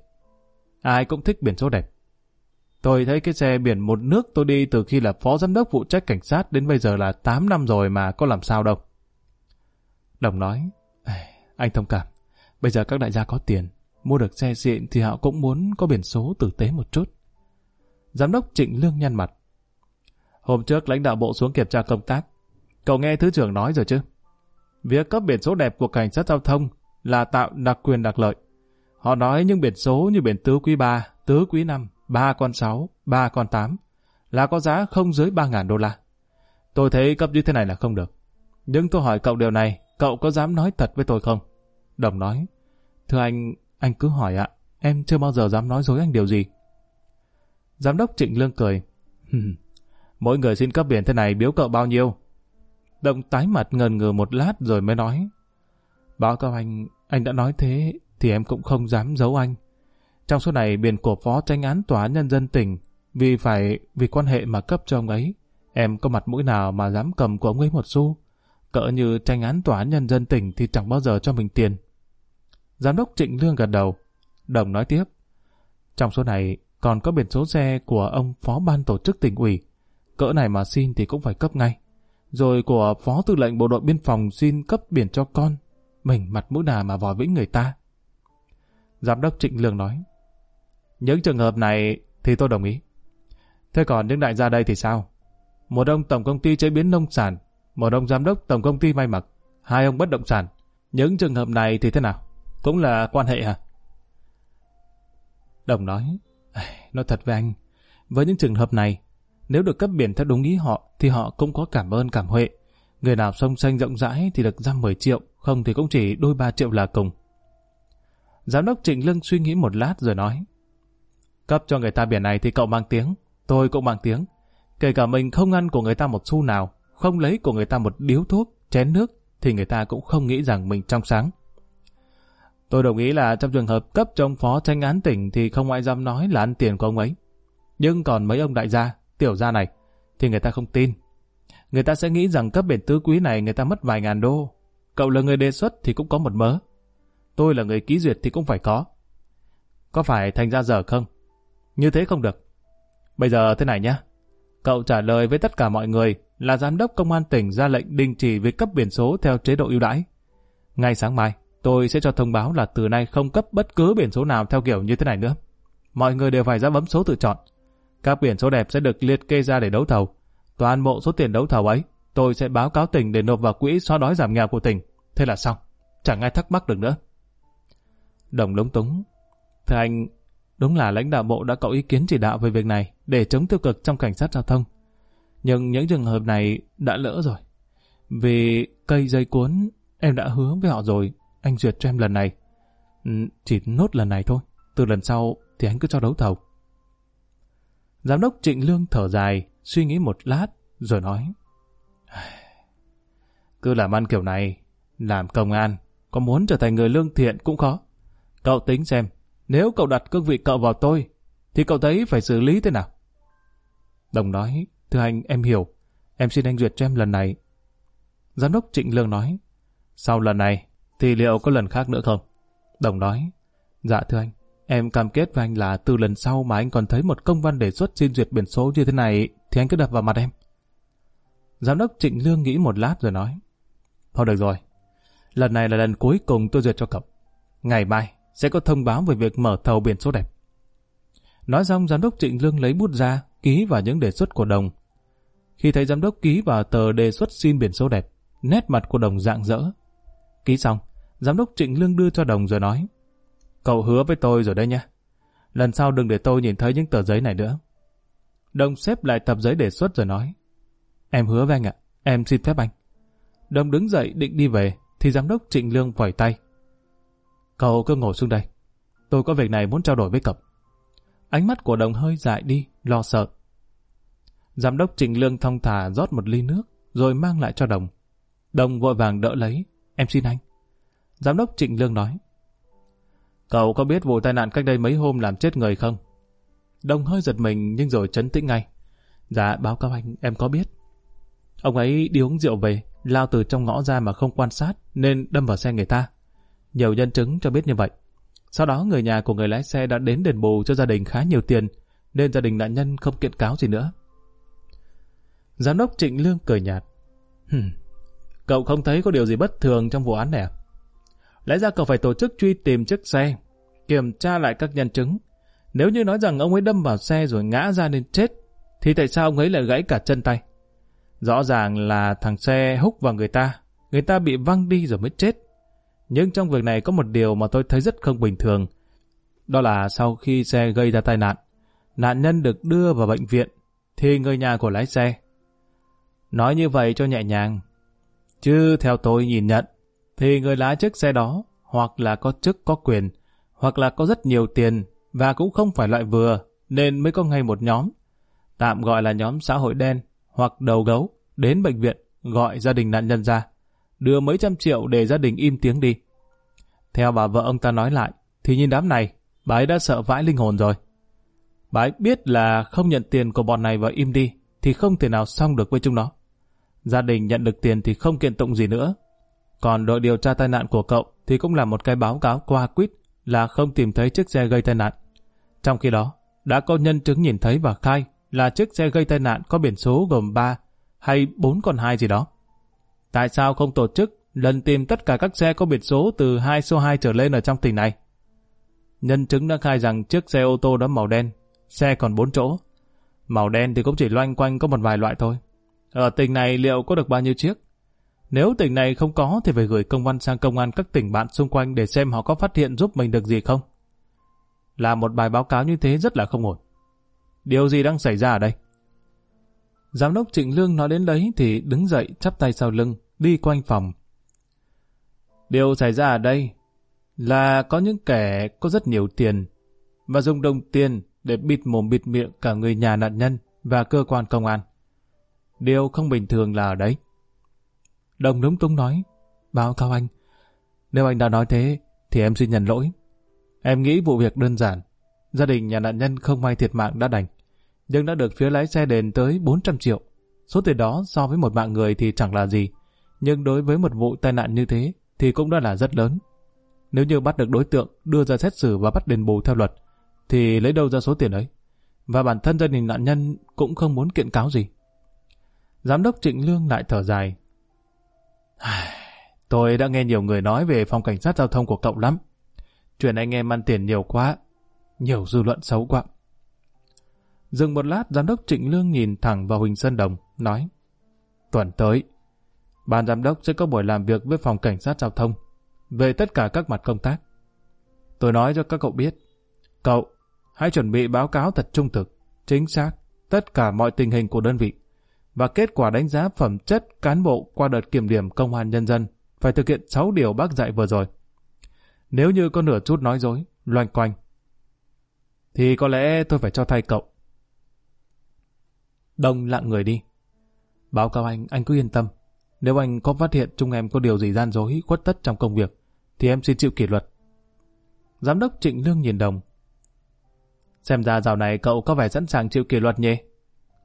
Ai cũng thích biển số đẹp. Tôi thấy cái xe biển một nước tôi đi từ khi là phó giám đốc phụ trách cảnh sát đến bây giờ là 8 năm rồi mà có làm sao đâu. Đồng nói, anh thông cảm, bây giờ các đại gia có tiền, mua được xe xịn thì họ cũng muốn có biển số tử tế một chút. Giám đốc Trịnh Lương nhăn mặt. Hôm trước lãnh đạo bộ xuống kiểm tra công tác, cậu nghe Thứ trưởng nói rồi chứ? Việc cấp biển số đẹp của cảnh sát giao thông là tạo đặc quyền đặc lợi. Họ nói những biển số như biển tứ quý 3, tứ quý 5, ba con 6, 3 con tám là có giá không dưới 3.000 đô la. Tôi thấy cấp như thế này là không được. Nhưng tôi hỏi cậu điều này, cậu có dám nói thật với tôi không? Đồng nói, thưa anh, anh cứ hỏi ạ, em chưa bao giờ dám nói dối anh điều gì. Giám đốc Trịnh Lương cười, mỗi người xin cấp biển thế này biếu cậu bao nhiêu? Đồng tái mặt ngần ngừ một lát rồi mới nói, báo cáo anh, anh đã nói thế thì em cũng không dám giấu anh. Trong số này, biển của phó tranh án tòa nhân dân tỉnh, vì phải, vì quan hệ mà cấp cho ông ấy. Em có mặt mũi nào mà dám cầm của ông ấy một xu. Cỡ như tranh án tòa nhân dân tỉnh thì chẳng bao giờ cho mình tiền. Giám đốc Trịnh Lương gật đầu. Đồng nói tiếp. Trong số này, còn có biển số xe của ông phó ban tổ chức tỉnh ủy. Cỡ này mà xin thì cũng phải cấp ngay. Rồi của phó tư lệnh bộ đội biên phòng xin cấp biển cho con. Mình mặt mũi nào mà vòi vĩnh người ta. Giám đốc Trịnh Lương nói. Những trường hợp này thì tôi đồng ý. Thế còn những đại gia đây thì sao? Một ông tổng công ty chế biến nông sản, một ông giám đốc tổng công ty may mặc, hai ông bất động sản. Những trường hợp này thì thế nào? Cũng là quan hệ hả? Đồng nói, nói thật với anh, với những trường hợp này, nếu được cấp biển theo đúng ý họ thì họ cũng có cảm ơn cảm huệ. Người nào sông xanh rộng rãi thì được ra 10 triệu, không thì cũng chỉ đôi 3 triệu là cùng. Giám đốc Trịnh Lương suy nghĩ một lát rồi nói, Cấp cho người ta biển này thì cậu mang tiếng, tôi cũng mang tiếng. Kể cả mình không ăn của người ta một xu nào, không lấy của người ta một điếu thuốc, chén nước, thì người ta cũng không nghĩ rằng mình trong sáng. Tôi đồng ý là trong trường hợp cấp cho ông phó tranh án tỉnh thì không ai dám nói là ăn tiền của ông ấy. Nhưng còn mấy ông đại gia, tiểu gia này, thì người ta không tin. Người ta sẽ nghĩ rằng cấp biển tứ quý này người ta mất vài ngàn đô. Cậu là người đề xuất thì cũng có một mớ. Tôi là người ký duyệt thì cũng phải có. Có phải thành ra dở không? Như thế không được. Bây giờ thế này nhé. Cậu trả lời với tất cả mọi người là giám đốc công an tỉnh ra lệnh đình chỉ việc cấp biển số theo chế độ ưu đãi. Ngay sáng mai, tôi sẽ cho thông báo là từ nay không cấp bất cứ biển số nào theo kiểu như thế này nữa. Mọi người đều phải ra bấm số tự chọn. Các biển số đẹp sẽ được liệt kê ra để đấu thầu. Toàn bộ số tiền đấu thầu ấy, tôi sẽ báo cáo tỉnh để nộp vào quỹ xóa đói giảm nghèo của tỉnh. Thế là xong. Chẳng ai thắc mắc được nữa. Đồng lúng túng. Thưa anh, Đúng là lãnh đạo bộ đã có ý kiến chỉ đạo về việc này để chống tiêu cực trong cảnh sát giao thông. Nhưng những trường hợp này đã lỡ rồi. Vì cây dây cuốn em đã hứa với họ rồi, anh duyệt cho em lần này. Ừ, chỉ nốt lần này thôi, từ lần sau thì anh cứ cho đấu thầu. Giám đốc Trịnh Lương thở dài, suy nghĩ một lát, rồi nói. Cứ làm ăn kiểu này, Làm công an, có muốn trở thành người lương thiện cũng khó. Cậu tính xem, nếu cậu đặt cương vị cậu vào tôi, thì cậu thấy phải xử lý thế nào? Đồng nói, thưa anh, em hiểu. Em xin anh duyệt cho em lần này. Giám đốc Trịnh Lương nói, sau lần này, thì liệu có lần khác nữa không? Đồng nói, dạ thưa anh, em cam kết với anh là từ lần sau mà anh còn thấy một công văn đề xuất xin duyệt biển số như thế này, thì anh cứ đập vào mặt em. Giám đốc Trịnh Lương nghĩ một lát rồi nói, thôi được rồi, lần này là lần cuối cùng tôi duyệt cho cậu. Ngày mai sẽ có thông báo về việc mở thầu biển số đẹp. Nói xong, giám đốc Trịnh Lương lấy bút ra, ký vào những đề xuất của đồng. Khi thấy giám đốc ký vào tờ đề xuất xin biển số đẹp, nét mặt của đồng dạng dỡ. Ký xong, giám đốc Trịnh Lương đưa cho đồng rồi nói, Cậu hứa với tôi rồi đấy nha. Lần sau đừng để tôi nhìn thấy những tờ giấy này nữa. Đồng xếp lại tập giấy đề xuất rồi nói, Em hứa với anh ạ, em xin phép anh. Đồng đứng dậy định đi về, thì giám đốc Trịnh Lương vẩy tay. Cậu cứ ngồi xuống đây. Tôi có việc này muốn trao đổi với cậu. Ánh mắt của đồng hơi dại đi, lo sợ. Giám đốc Trịnh Lương thong thả rót một ly nước, rồi mang lại cho đồng. Đồng vội vàng đỡ lấy. Em xin anh. Giám đốc Trịnh Lương nói. Cậu có biết vụ tai nạn cách đây mấy hôm làm chết người không? Đồng hơi giật mình nhưng rồi chấn tĩnh ngay. Dạ, báo cáo anh, em có biết. Ông ấy đi uống rượu về, lao từ trong ngõ ra mà không quan sát nên đâm vào xe người ta. Nhiều nhân chứng cho biết như vậy. Sau đó người nhà của người lái xe đã đến đền bù cho gia đình khá nhiều tiền, nên gia đình nạn nhân không kiện cáo gì nữa. Giám đốc Trịnh Lương cười nhạt. Hừm, cậu không thấy có điều gì bất thường trong vụ án này à? Lẽ ra cậu phải tổ chức truy tìm chiếc xe, kiểm tra lại các nhân chứng. Nếu như nói rằng ông ấy đâm vào xe rồi ngã ra nên chết, thì tại sao ông ấy lại gãy cả chân tay? Rõ ràng là thằng xe húc vào người ta, người ta bị văng đi rồi mới chết. Nhưng trong việc này có một điều mà tôi thấy rất không bình thường. Đó là sau khi xe gây ra tai nạn, nạn nhân được đưa vào bệnh viện, thì người nhà của lái xe. Nói như vậy cho nhẹ nhàng. Chứ theo tôi nhìn nhận, thì người lái chiếc xe đó hoặc là có chức có quyền, hoặc là có rất nhiều tiền và cũng không phải loại vừa, nên mới có ngay một nhóm. Tạm gọi là nhóm xã hội đen hoặc đầu gấu đến bệnh viện gọi gia đình nạn nhân ra đưa mấy trăm triệu để gia đình im tiếng đi. Theo bà vợ ông ta nói lại, thì nhìn đám này, bà ấy đã sợ vãi linh hồn rồi. Bà ấy biết là không nhận tiền của bọn này và im đi, thì không thể nào xong được với chúng nó. Gia đình nhận được tiền thì không kiện tụng gì nữa. Còn đội điều tra tai nạn của cậu thì cũng là một cái báo cáo qua quýt là không tìm thấy chiếc xe gây tai nạn. Trong khi đó, đã có nhân chứng nhìn thấy và khai là chiếc xe gây tai nạn có biển số gồm 3 hay 4 con 2 gì đó. Tại sao không tổ chức lần tìm tất cả các xe có biển số từ 2 số 2 trở lên ở trong tỉnh này? Nhân chứng đã khai rằng chiếc xe ô tô đó màu đen, xe còn 4 chỗ. Màu đen thì cũng chỉ loanh quanh có một vài loại thôi. Ở tỉnh này liệu có được bao nhiêu chiếc? Nếu tỉnh này không có thì phải gửi công văn sang công an các tỉnh bạn xung quanh để xem họ có phát hiện giúp mình được gì không. Là một bài báo cáo như thế rất là không ổn. Điều gì đang xảy ra ở đây? Giám đốc Trịnh Lương nói đến đấy thì đứng dậy chắp tay sau lưng, đi quanh phòng. Điều xảy ra ở đây là có những kẻ có rất nhiều tiền và dùng đồng tiền để bịt mồm bịt miệng cả người nhà nạn nhân và cơ quan công an. Điều không bình thường là ở đấy. Đồng đúng tung nói, báo cáo anh, nếu anh đã nói thế thì em xin nhận lỗi. Em nghĩ vụ việc đơn giản, gia đình nhà nạn nhân không may thiệt mạng đã đành nhưng đã được phía lái xe đền tới 400 triệu. Số tiền đó so với một mạng người thì chẳng là gì, nhưng đối với một vụ tai nạn như thế thì cũng đã là rất lớn. Nếu như bắt được đối tượng đưa ra xét xử và bắt đền bù theo luật, thì lấy đâu ra số tiền ấy? Và bản thân gia đình nạn nhân cũng không muốn kiện cáo gì. Giám đốc Trịnh Lương lại thở dài. Tôi đã nghe nhiều người nói về phòng cảnh sát giao thông của cậu lắm. Chuyện anh em ăn tiền nhiều quá, nhiều dư luận xấu quá. Dừng một lát, giám đốc Trịnh Lương nhìn thẳng vào Huỳnh Sơn Đồng, nói Tuần tới, ban giám đốc sẽ có buổi làm việc với phòng cảnh sát giao thông về tất cả các mặt công tác. Tôi nói cho các cậu biết, cậu hãy chuẩn bị báo cáo thật trung thực, chính xác, tất cả mọi tình hình của đơn vị và kết quả đánh giá phẩm chất cán bộ qua đợt kiểm điểm công an nhân dân phải thực hiện 6 điều bác dạy vừa rồi. Nếu như có nửa chút nói dối, loanh quanh, thì có lẽ tôi phải cho thay cậu. Đông lặng người đi. Báo cáo anh, anh cứ yên tâm. Nếu anh có phát hiện chúng em có điều gì gian dối, khuất tất trong công việc, thì em xin chịu kỷ luật. Giám đốc Trịnh Lương nhìn đồng. Xem ra dạo này cậu có vẻ sẵn sàng chịu kỷ luật nhỉ?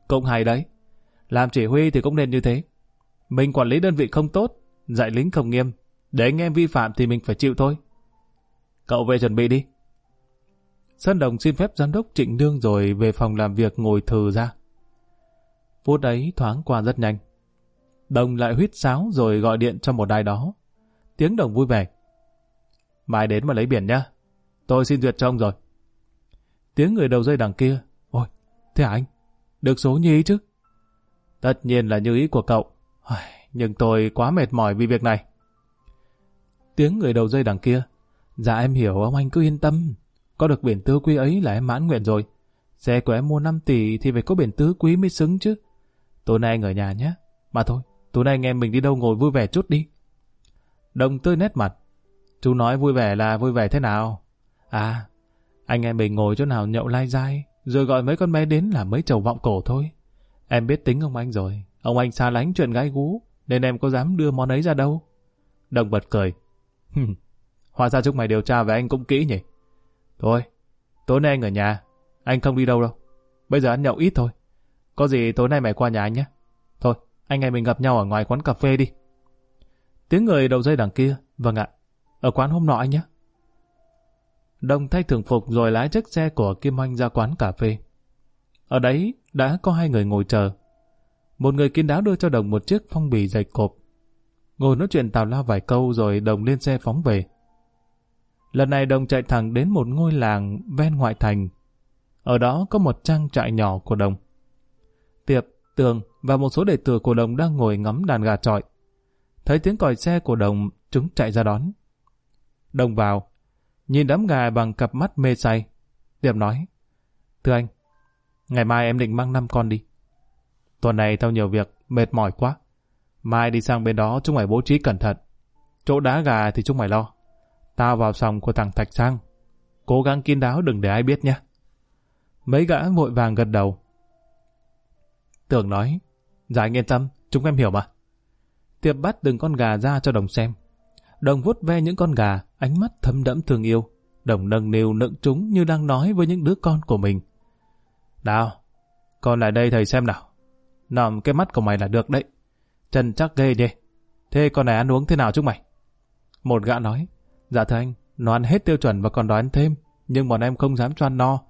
Cũng hay đấy. Làm chỉ huy thì cũng nên như thế. Mình quản lý đơn vị không tốt, dạy lính không nghiêm. Để anh em vi phạm thì mình phải chịu thôi. Cậu về chuẩn bị đi. Sơn Đồng xin phép giám đốc Trịnh Lương rồi về phòng làm việc ngồi thừ ra. Phút ấy thoáng qua rất nhanh. Đồng lại huýt sáo rồi gọi điện cho một đài đó. Tiếng Đồng vui vẻ. Mai đến mà lấy biển nhá. Tôi xin duyệt cho ông rồi. Tiếng người đầu dây đằng kia. Ôi, thế hả anh? Được số như ý chứ? Tất nhiên là như ý của cậu. Nhưng tôi quá mệt mỏi vì việc này. Tiếng người đầu dây đằng kia. Dạ em hiểu ông anh cứ yên tâm. Có được biển tứ quý ấy là em mãn nguyện rồi. Xe của em mua 5 tỷ thì phải có biển tứ quý mới xứng chứ. Tối nay anh ở nhà nhé. Mà thôi, tối nay anh em mình đi đâu ngồi vui vẻ chút đi. Đồng tươi nét mặt. Chú nói vui vẻ là vui vẻ thế nào? À, anh em mình ngồi chỗ nào nhậu lai dai, rồi gọi mấy con bé đến là mấy chầu vọng cổ thôi. Em biết tính ông anh rồi. Ông anh xa lánh chuyện gái gú, nên em có dám đưa món ấy ra đâu. Đồng bật cười. Hóa ra chúng mày điều tra về anh cũng kỹ nhỉ? Thôi, tối nay anh ở nhà, anh không đi đâu đâu. Bây giờ ăn nhậu ít thôi. Có gì tối nay mày qua nhà anh nhé. Anh em mình gặp nhau ở ngoài quán cà phê đi. Tiếng người đầu dây đằng kia. Vâng ạ, ở quán hôm nọ anh nhé. Đồng thay thường phục rồi lái chiếc xe của Kim Anh ra quán cà phê. Ở đấy đã có hai người ngồi chờ. Một người kín đáo đưa cho Đồng một chiếc phong bì dày cộp. Ngồi nói chuyện tào lao vài câu rồi Đồng lên xe phóng về. Lần này Đồng chạy thẳng đến một ngôi làng ven ngoại thành. Ở đó có một trang trại nhỏ của Đồng. Tiệp, Tường và một số đệ tử của Đồng đang ngồi ngắm đàn gà trọi. Thấy tiếng còi xe của Đồng, chúng chạy ra đón. Đồng vào, nhìn đám gà bằng cặp mắt mê say. Tiệp nói, Thưa anh, ngày mai em định mang năm con đi. Tuần này tao nhiều việc, mệt mỏi quá. Mai đi sang bên đó chúng mày bố trí cẩn thận. Chỗ đá gà thì chúng mày lo. Tao vào phòng của thằng Thạch Sang. Cố gắng kín đáo đừng để ai biết nhé. Mấy gã vội vàng gật đầu. Tưởng nói, dạ anh yên tâm, chúng em hiểu mà. Tiệp bắt từng con gà ra cho đồng xem. Đồng vuốt ve những con gà, ánh mắt thâm đẫm thương yêu. Đồng nâng niu nựng chúng như đang nói với những đứa con của mình. Nào, con lại đây thầy xem nào. Nòm cái mắt của mày là được đấy. Chân chắc ghê đi. Thế con này ăn uống thế nào chúng mày? Một gã nói, dạ thưa anh, nó ăn hết tiêu chuẩn và còn đoán ăn thêm, nhưng bọn em không dám cho ăn no.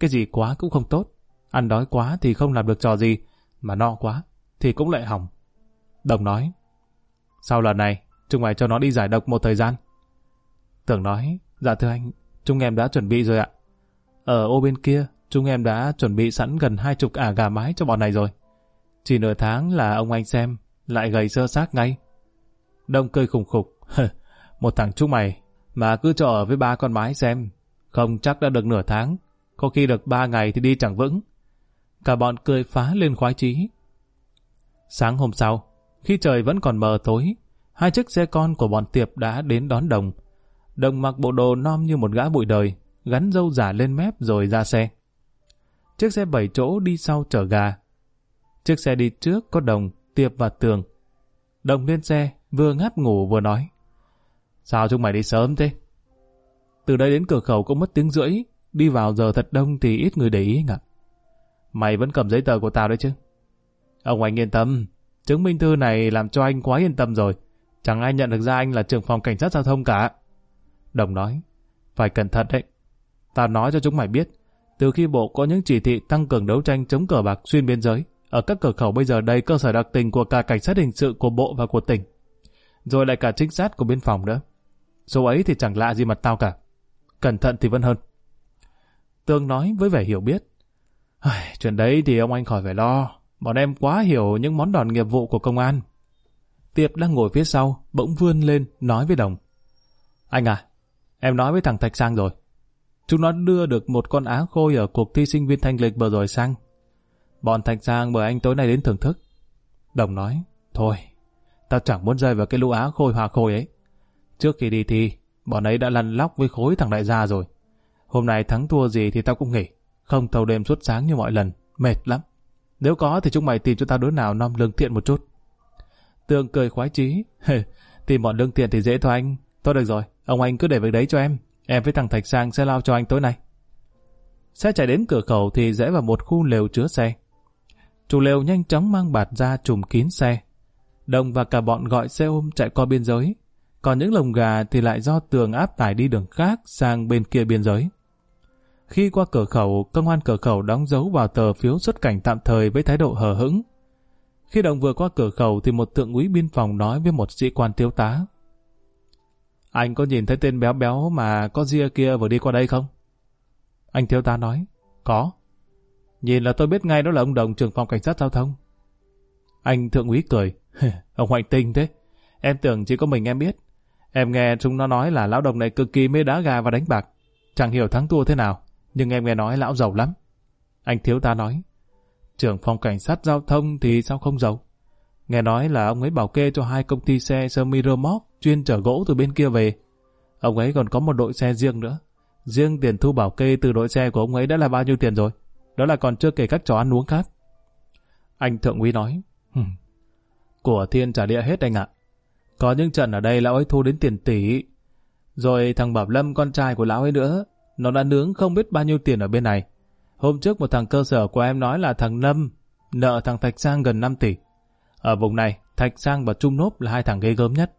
Cái gì quá cũng không tốt. Ăn đói quá thì không làm được trò gì, mà no quá thì cũng lại hỏng. Đồng nói, sau lần này, chúng mày cho nó đi giải độc một thời gian. Tưởng nói, dạ thưa anh, chúng em đã chuẩn bị rồi ạ. Ở ô bên kia, chúng em đã chuẩn bị sẵn gần hai chục ả gà mái cho bọn này rồi. Chỉ nửa tháng là ông anh xem, lại gầy sơ xác ngay. Đông cười khủng khục, một thằng chúng mày, mà cứ cho ở với ba con mái xem, không chắc đã được nửa tháng, có khi được ba ngày thì đi chẳng vững. Cả bọn cười phá lên khoái chí. Sáng hôm sau, khi trời vẫn còn mờ tối, hai chiếc xe con của bọn tiệp đã đến đón đồng. Đồng mặc bộ đồ non như một gã bụi đời, gắn dâu giả lên mép rồi ra xe. Chiếc xe bảy chỗ đi sau chở gà. Chiếc xe đi trước có đồng, tiệp và tường. Đồng lên xe, vừa ngáp ngủ vừa nói. Sao chúng mày đi sớm thế? Từ đây đến cửa khẩu cũng mất tiếng rưỡi, đi vào giờ thật đông thì ít người để ý ngặt Mày vẫn cầm giấy tờ của tao đấy chứ? Ông anh yên tâm, chứng minh thư này làm cho anh quá yên tâm rồi. Chẳng ai nhận được ra anh là trưởng phòng cảnh sát giao thông cả. Đồng nói, phải cẩn thận đấy. Tao nói cho chúng mày biết, từ khi bộ có những chỉ thị tăng cường đấu tranh chống cờ bạc xuyên biên giới, ở các cửa khẩu bây giờ đây, cơ sở đặc tình của cả cảnh sát hình sự của bộ và của tỉnh. Rồi lại cả trinh sát của biên phòng nữa. Số ấy thì chẳng lạ gì mặt tao cả. Cẩn thận thì vẫn hơn. Tương nói với vẻ hiểu biết. Chuyện đấy thì ông anh khỏi phải lo. Bọn em quá hiểu những món đòn nghiệp vụ của công an. Tiệp đang ngồi phía sau, bỗng vươn lên, nói với Đồng. Anh à, em nói với thằng Thạch Sang rồi. Chúng nó đưa được một con á khôi ở cuộc thi sinh viên thanh lịch vừa rồi sang. Bọn Thạch Sang mời anh tối nay đến thưởng thức. Đồng nói, thôi, tao chẳng muốn rơi vào cái lũ á khôi hòa khôi ấy. Trước khi đi thi, bọn ấy đã lăn lóc với khối thằng đại gia rồi. Hôm nay thắng thua gì thì tao cũng nghỉ, không thâu đêm suốt sáng như mọi lần, mệt lắm. Nếu có thì chúng mày tìm cho tao đứa nào nom lương thiện một chút. Tường cười khoái chí. Tìm bọn lương thiện thì dễ thôi anh. Thôi được rồi, ông anh cứ để việc đấy cho em. Em với thằng Thạch Sang sẽ lao cho anh tối nay. Xe chạy đến cửa khẩu thì rẽ vào một khu lều chứa xe. Chủ lều nhanh chóng mang bạt ra trùm kín xe. Đồng và cả bọn gọi xe ôm chạy qua biên giới. Còn những lồng gà thì lại do tường áp tải đi đường khác sang bên kia biên giới. Khi qua cửa khẩu, công an cửa khẩu đóng dấu vào tờ phiếu xuất cảnh tạm thời với thái độ hờ hững. Khi đồng vừa qua cửa khẩu thì một thượng úy biên phòng nói với một sĩ quan thiếu tá. Anh có nhìn thấy tên béo béo mà có ria kia vừa đi qua đây không? Anh thiếu tá nói, có. Nhìn là tôi biết ngay đó là ông đồng trưởng phòng cảnh sát giao thông. Anh thượng úy cười, ông hoành tinh thế. Em tưởng chỉ có mình em biết. Em nghe chúng nó nói là lão đồng này cực kỳ mê đá gà và đánh bạc. Chẳng hiểu thắng thua thế nào, nhưng em nghe nói lão giàu lắm. Anh thiếu ta nói, trưởng phòng cảnh sát giao thông thì sao không giàu? Nghe nói là ông ấy bảo kê cho hai công ty xe Semiromoc chuyên chở gỗ từ bên kia về. Ông ấy còn có một đội xe riêng nữa. Riêng tiền thu bảo kê từ đội xe của ông ấy đã là bao nhiêu tiền rồi? Đó là còn chưa kể các trò ăn uống khác. Anh thượng quý nói, của thiên trả địa hết anh ạ. Có những trận ở đây lão ấy thu đến tiền tỷ. Rồi thằng Bảo Lâm con trai của lão ấy nữa, nó đã nướng không biết bao nhiêu tiền ở bên này. Hôm trước một thằng cơ sở của em nói là thằng Lâm nợ thằng Thạch Sang gần 5 tỷ. Ở vùng này, Thạch Sang và Trung Nốp là hai thằng ghê gớm nhất.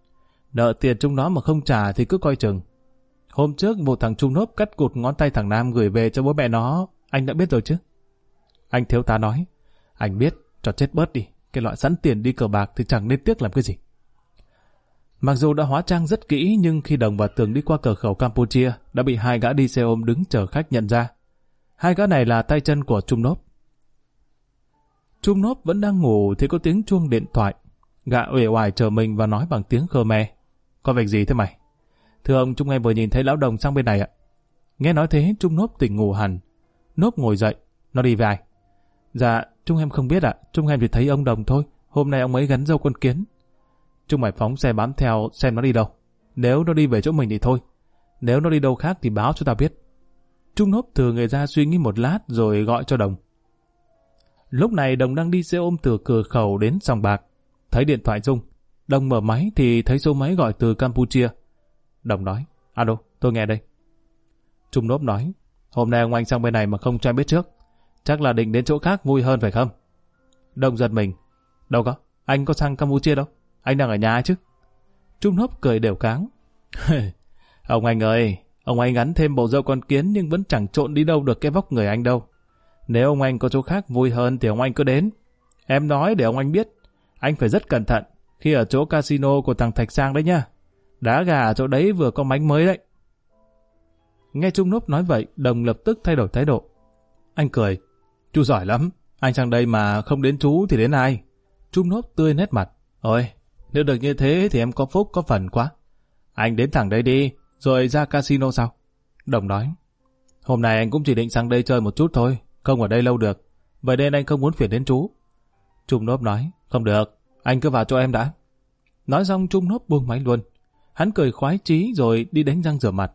Nợ tiền chúng nó mà không trả thì cứ coi chừng. Hôm trước một thằng Trung Nốp cắt cụt ngón tay thằng Nam gửi về cho bố mẹ nó, anh đã biết rồi chứ? Anh thiếu tá nói, anh biết, cho chết bớt đi, cái loại sẵn tiền đi cờ bạc thì chẳng nên tiếc làm cái gì. Mặc dù đã hóa trang rất kỹ nhưng khi Đồng và Tường đi qua cửa khẩu Campuchia đã bị hai gã đi xe ôm đứng chờ khách nhận ra. Hai gã này là tay chân của Trung Nốp. Trung Nốp vẫn đang ngủ thì có tiếng chuông điện thoại. Gã uể oải chờ mình và nói bằng tiếng Khmer. Có việc gì thế mày? Thưa ông, chúng em vừa nhìn thấy lão đồng sang bên này ạ. Nghe nói thế, Trung Nốp tỉnh ngủ hẳn. Nốp ngồi dậy. Nó đi về ai? Dạ, Trung em không biết ạ. Trung em chỉ thấy ông đồng thôi. Hôm nay ông ấy gắn dâu quân kiến. Trung mày phóng xe bám theo xem nó đi đâu. Nếu nó đi về chỗ mình thì thôi. Nếu nó đi đâu khác thì báo cho tao biết. Trung hốp thừa người ra suy nghĩ một lát rồi gọi cho Đồng. Lúc này Đồng đang đi xe ôm từ cửa khẩu đến sòng bạc. Thấy điện thoại rung. Đồng mở máy thì thấy số máy gọi từ Campuchia. Đồng nói, alo, tôi nghe đây. Trung Nốp nói, hôm nay ông anh sang bên này mà không cho em biết trước. Chắc là định đến chỗ khác vui hơn phải không? Đồng giật mình. Đâu có, anh có sang Campuchia đâu. Anh đang ở nhà chứ. Trung Nốp cười đều cáng. ông anh ơi, ông anh gắn thêm bộ dâu con kiến nhưng vẫn chẳng trộn đi đâu được cái vóc người anh đâu. Nếu ông anh có chỗ khác vui hơn thì ông anh cứ đến. Em nói để ông anh biết, anh phải rất cẩn thận khi ở chỗ casino của thằng Thạch Sang đấy nha. Đá gà ở chỗ đấy vừa có mánh mới đấy. Nghe Trung Nốp nói vậy, Đồng lập tức thay đổi thái độ. Anh cười. Chú giỏi lắm. Anh sang đây mà không đến chú thì đến ai? Trung Nốp tươi nét mặt. Ôi, nếu được như thế thì em có phúc có phần quá. Anh đến thẳng đây đi, rồi ra casino sau. Đồng nói. Hôm nay anh cũng chỉ định sang đây chơi một chút thôi, không ở đây lâu được. Vậy nên anh không muốn phiền đến chú. Trung Nốp nói, không được, anh cứ vào cho em đã. Nói xong Trung Nốp buông máy luôn. Hắn cười khoái chí rồi đi đánh răng rửa mặt.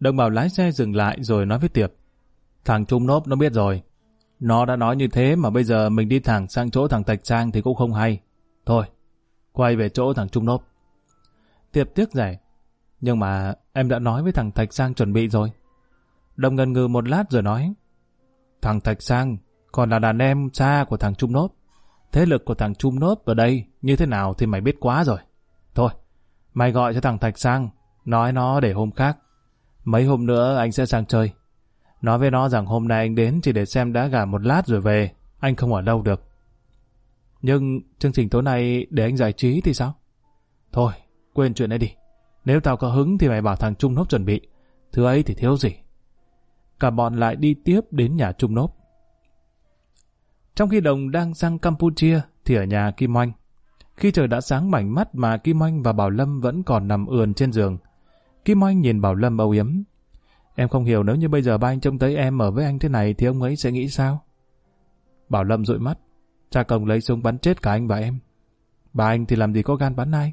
Đồng bảo lái xe dừng lại rồi nói với Tiệp. Thằng Trung Nốp nó biết rồi. Nó đã nói như thế mà bây giờ mình đi thẳng sang chỗ thằng Tạch Sang thì cũng không hay. Thôi, quay về chỗ thằng Trung Nốt. Tiệp tiếc rẻ. Nhưng mà em đã nói với thằng Thạch Sang chuẩn bị rồi. Đồng ngần ngừ một lát rồi nói. Thằng Thạch Sang còn là đàn em xa của thằng Trung Nốt, Thế lực của thằng Trung Nốt ở đây như thế nào thì mày biết quá rồi. Thôi, mày gọi cho thằng Thạch sang, nói nó để hôm khác. Mấy hôm nữa anh sẽ sang chơi. Nói với nó rằng hôm nay anh đến chỉ để xem đá gà một lát rồi về, anh không ở đâu được. Nhưng chương trình tối nay để anh giải trí thì sao? Thôi, quên chuyện ấy đi. Nếu tao có hứng thì mày bảo thằng Trung nốt chuẩn bị. Thứ ấy thì thiếu gì. Cả bọn lại đi tiếp đến nhà Trung nốt Trong khi Đồng đang sang Campuchia thì ở nhà Kim Oanh. Khi trời đã sáng mảnh mắt mà Kim Oanh và Bảo Lâm vẫn còn nằm ườn trên giường. Kim Oanh nhìn Bảo Lâm âu yếm. Em không hiểu nếu như bây giờ ba anh trông thấy em ở với anh thế này thì ông ấy sẽ nghĩ sao? Bảo Lâm dụi mắt. Cha công lấy súng bắn chết cả anh và em. Bà anh thì làm gì có gan bắn ai.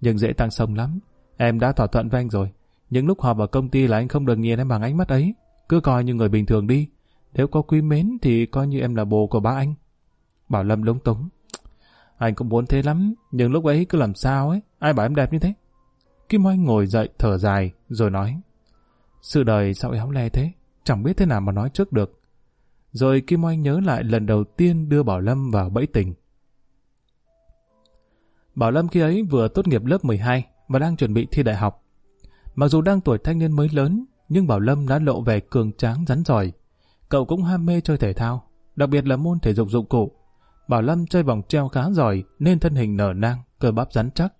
Nhưng dễ tăng sông lắm. Em đã thỏa thuận với anh rồi. Những lúc họp ở công ty là anh không được nhìn em bằng ánh mắt ấy. Cứ coi như người bình thường đi. Nếu có quý mến thì coi như em là bồ của ba anh. Bảo Lâm lúng túng. Anh cũng muốn thế lắm, nhưng lúc ấy cứ làm sao ấy, ai bảo em đẹp như thế? Kim Oanh ngồi dậy thở dài, rồi nói. Sự đời sao éo le thế, chẳng biết thế nào mà nói trước được. Rồi Kim Oanh nhớ lại lần đầu tiên đưa Bảo Lâm vào bẫy tình. Bảo Lâm khi ấy vừa tốt nghiệp lớp 12 và đang chuẩn bị thi đại học. Mặc dù đang tuổi thanh niên mới lớn, nhưng Bảo Lâm đã lộ vẻ cường tráng rắn giỏi. Cậu cũng ham mê chơi thể thao, đặc biệt là môn thể dục dụng cụ. Bảo Lâm chơi vòng treo khá giỏi nên thân hình nở nang, cơ bắp rắn chắc.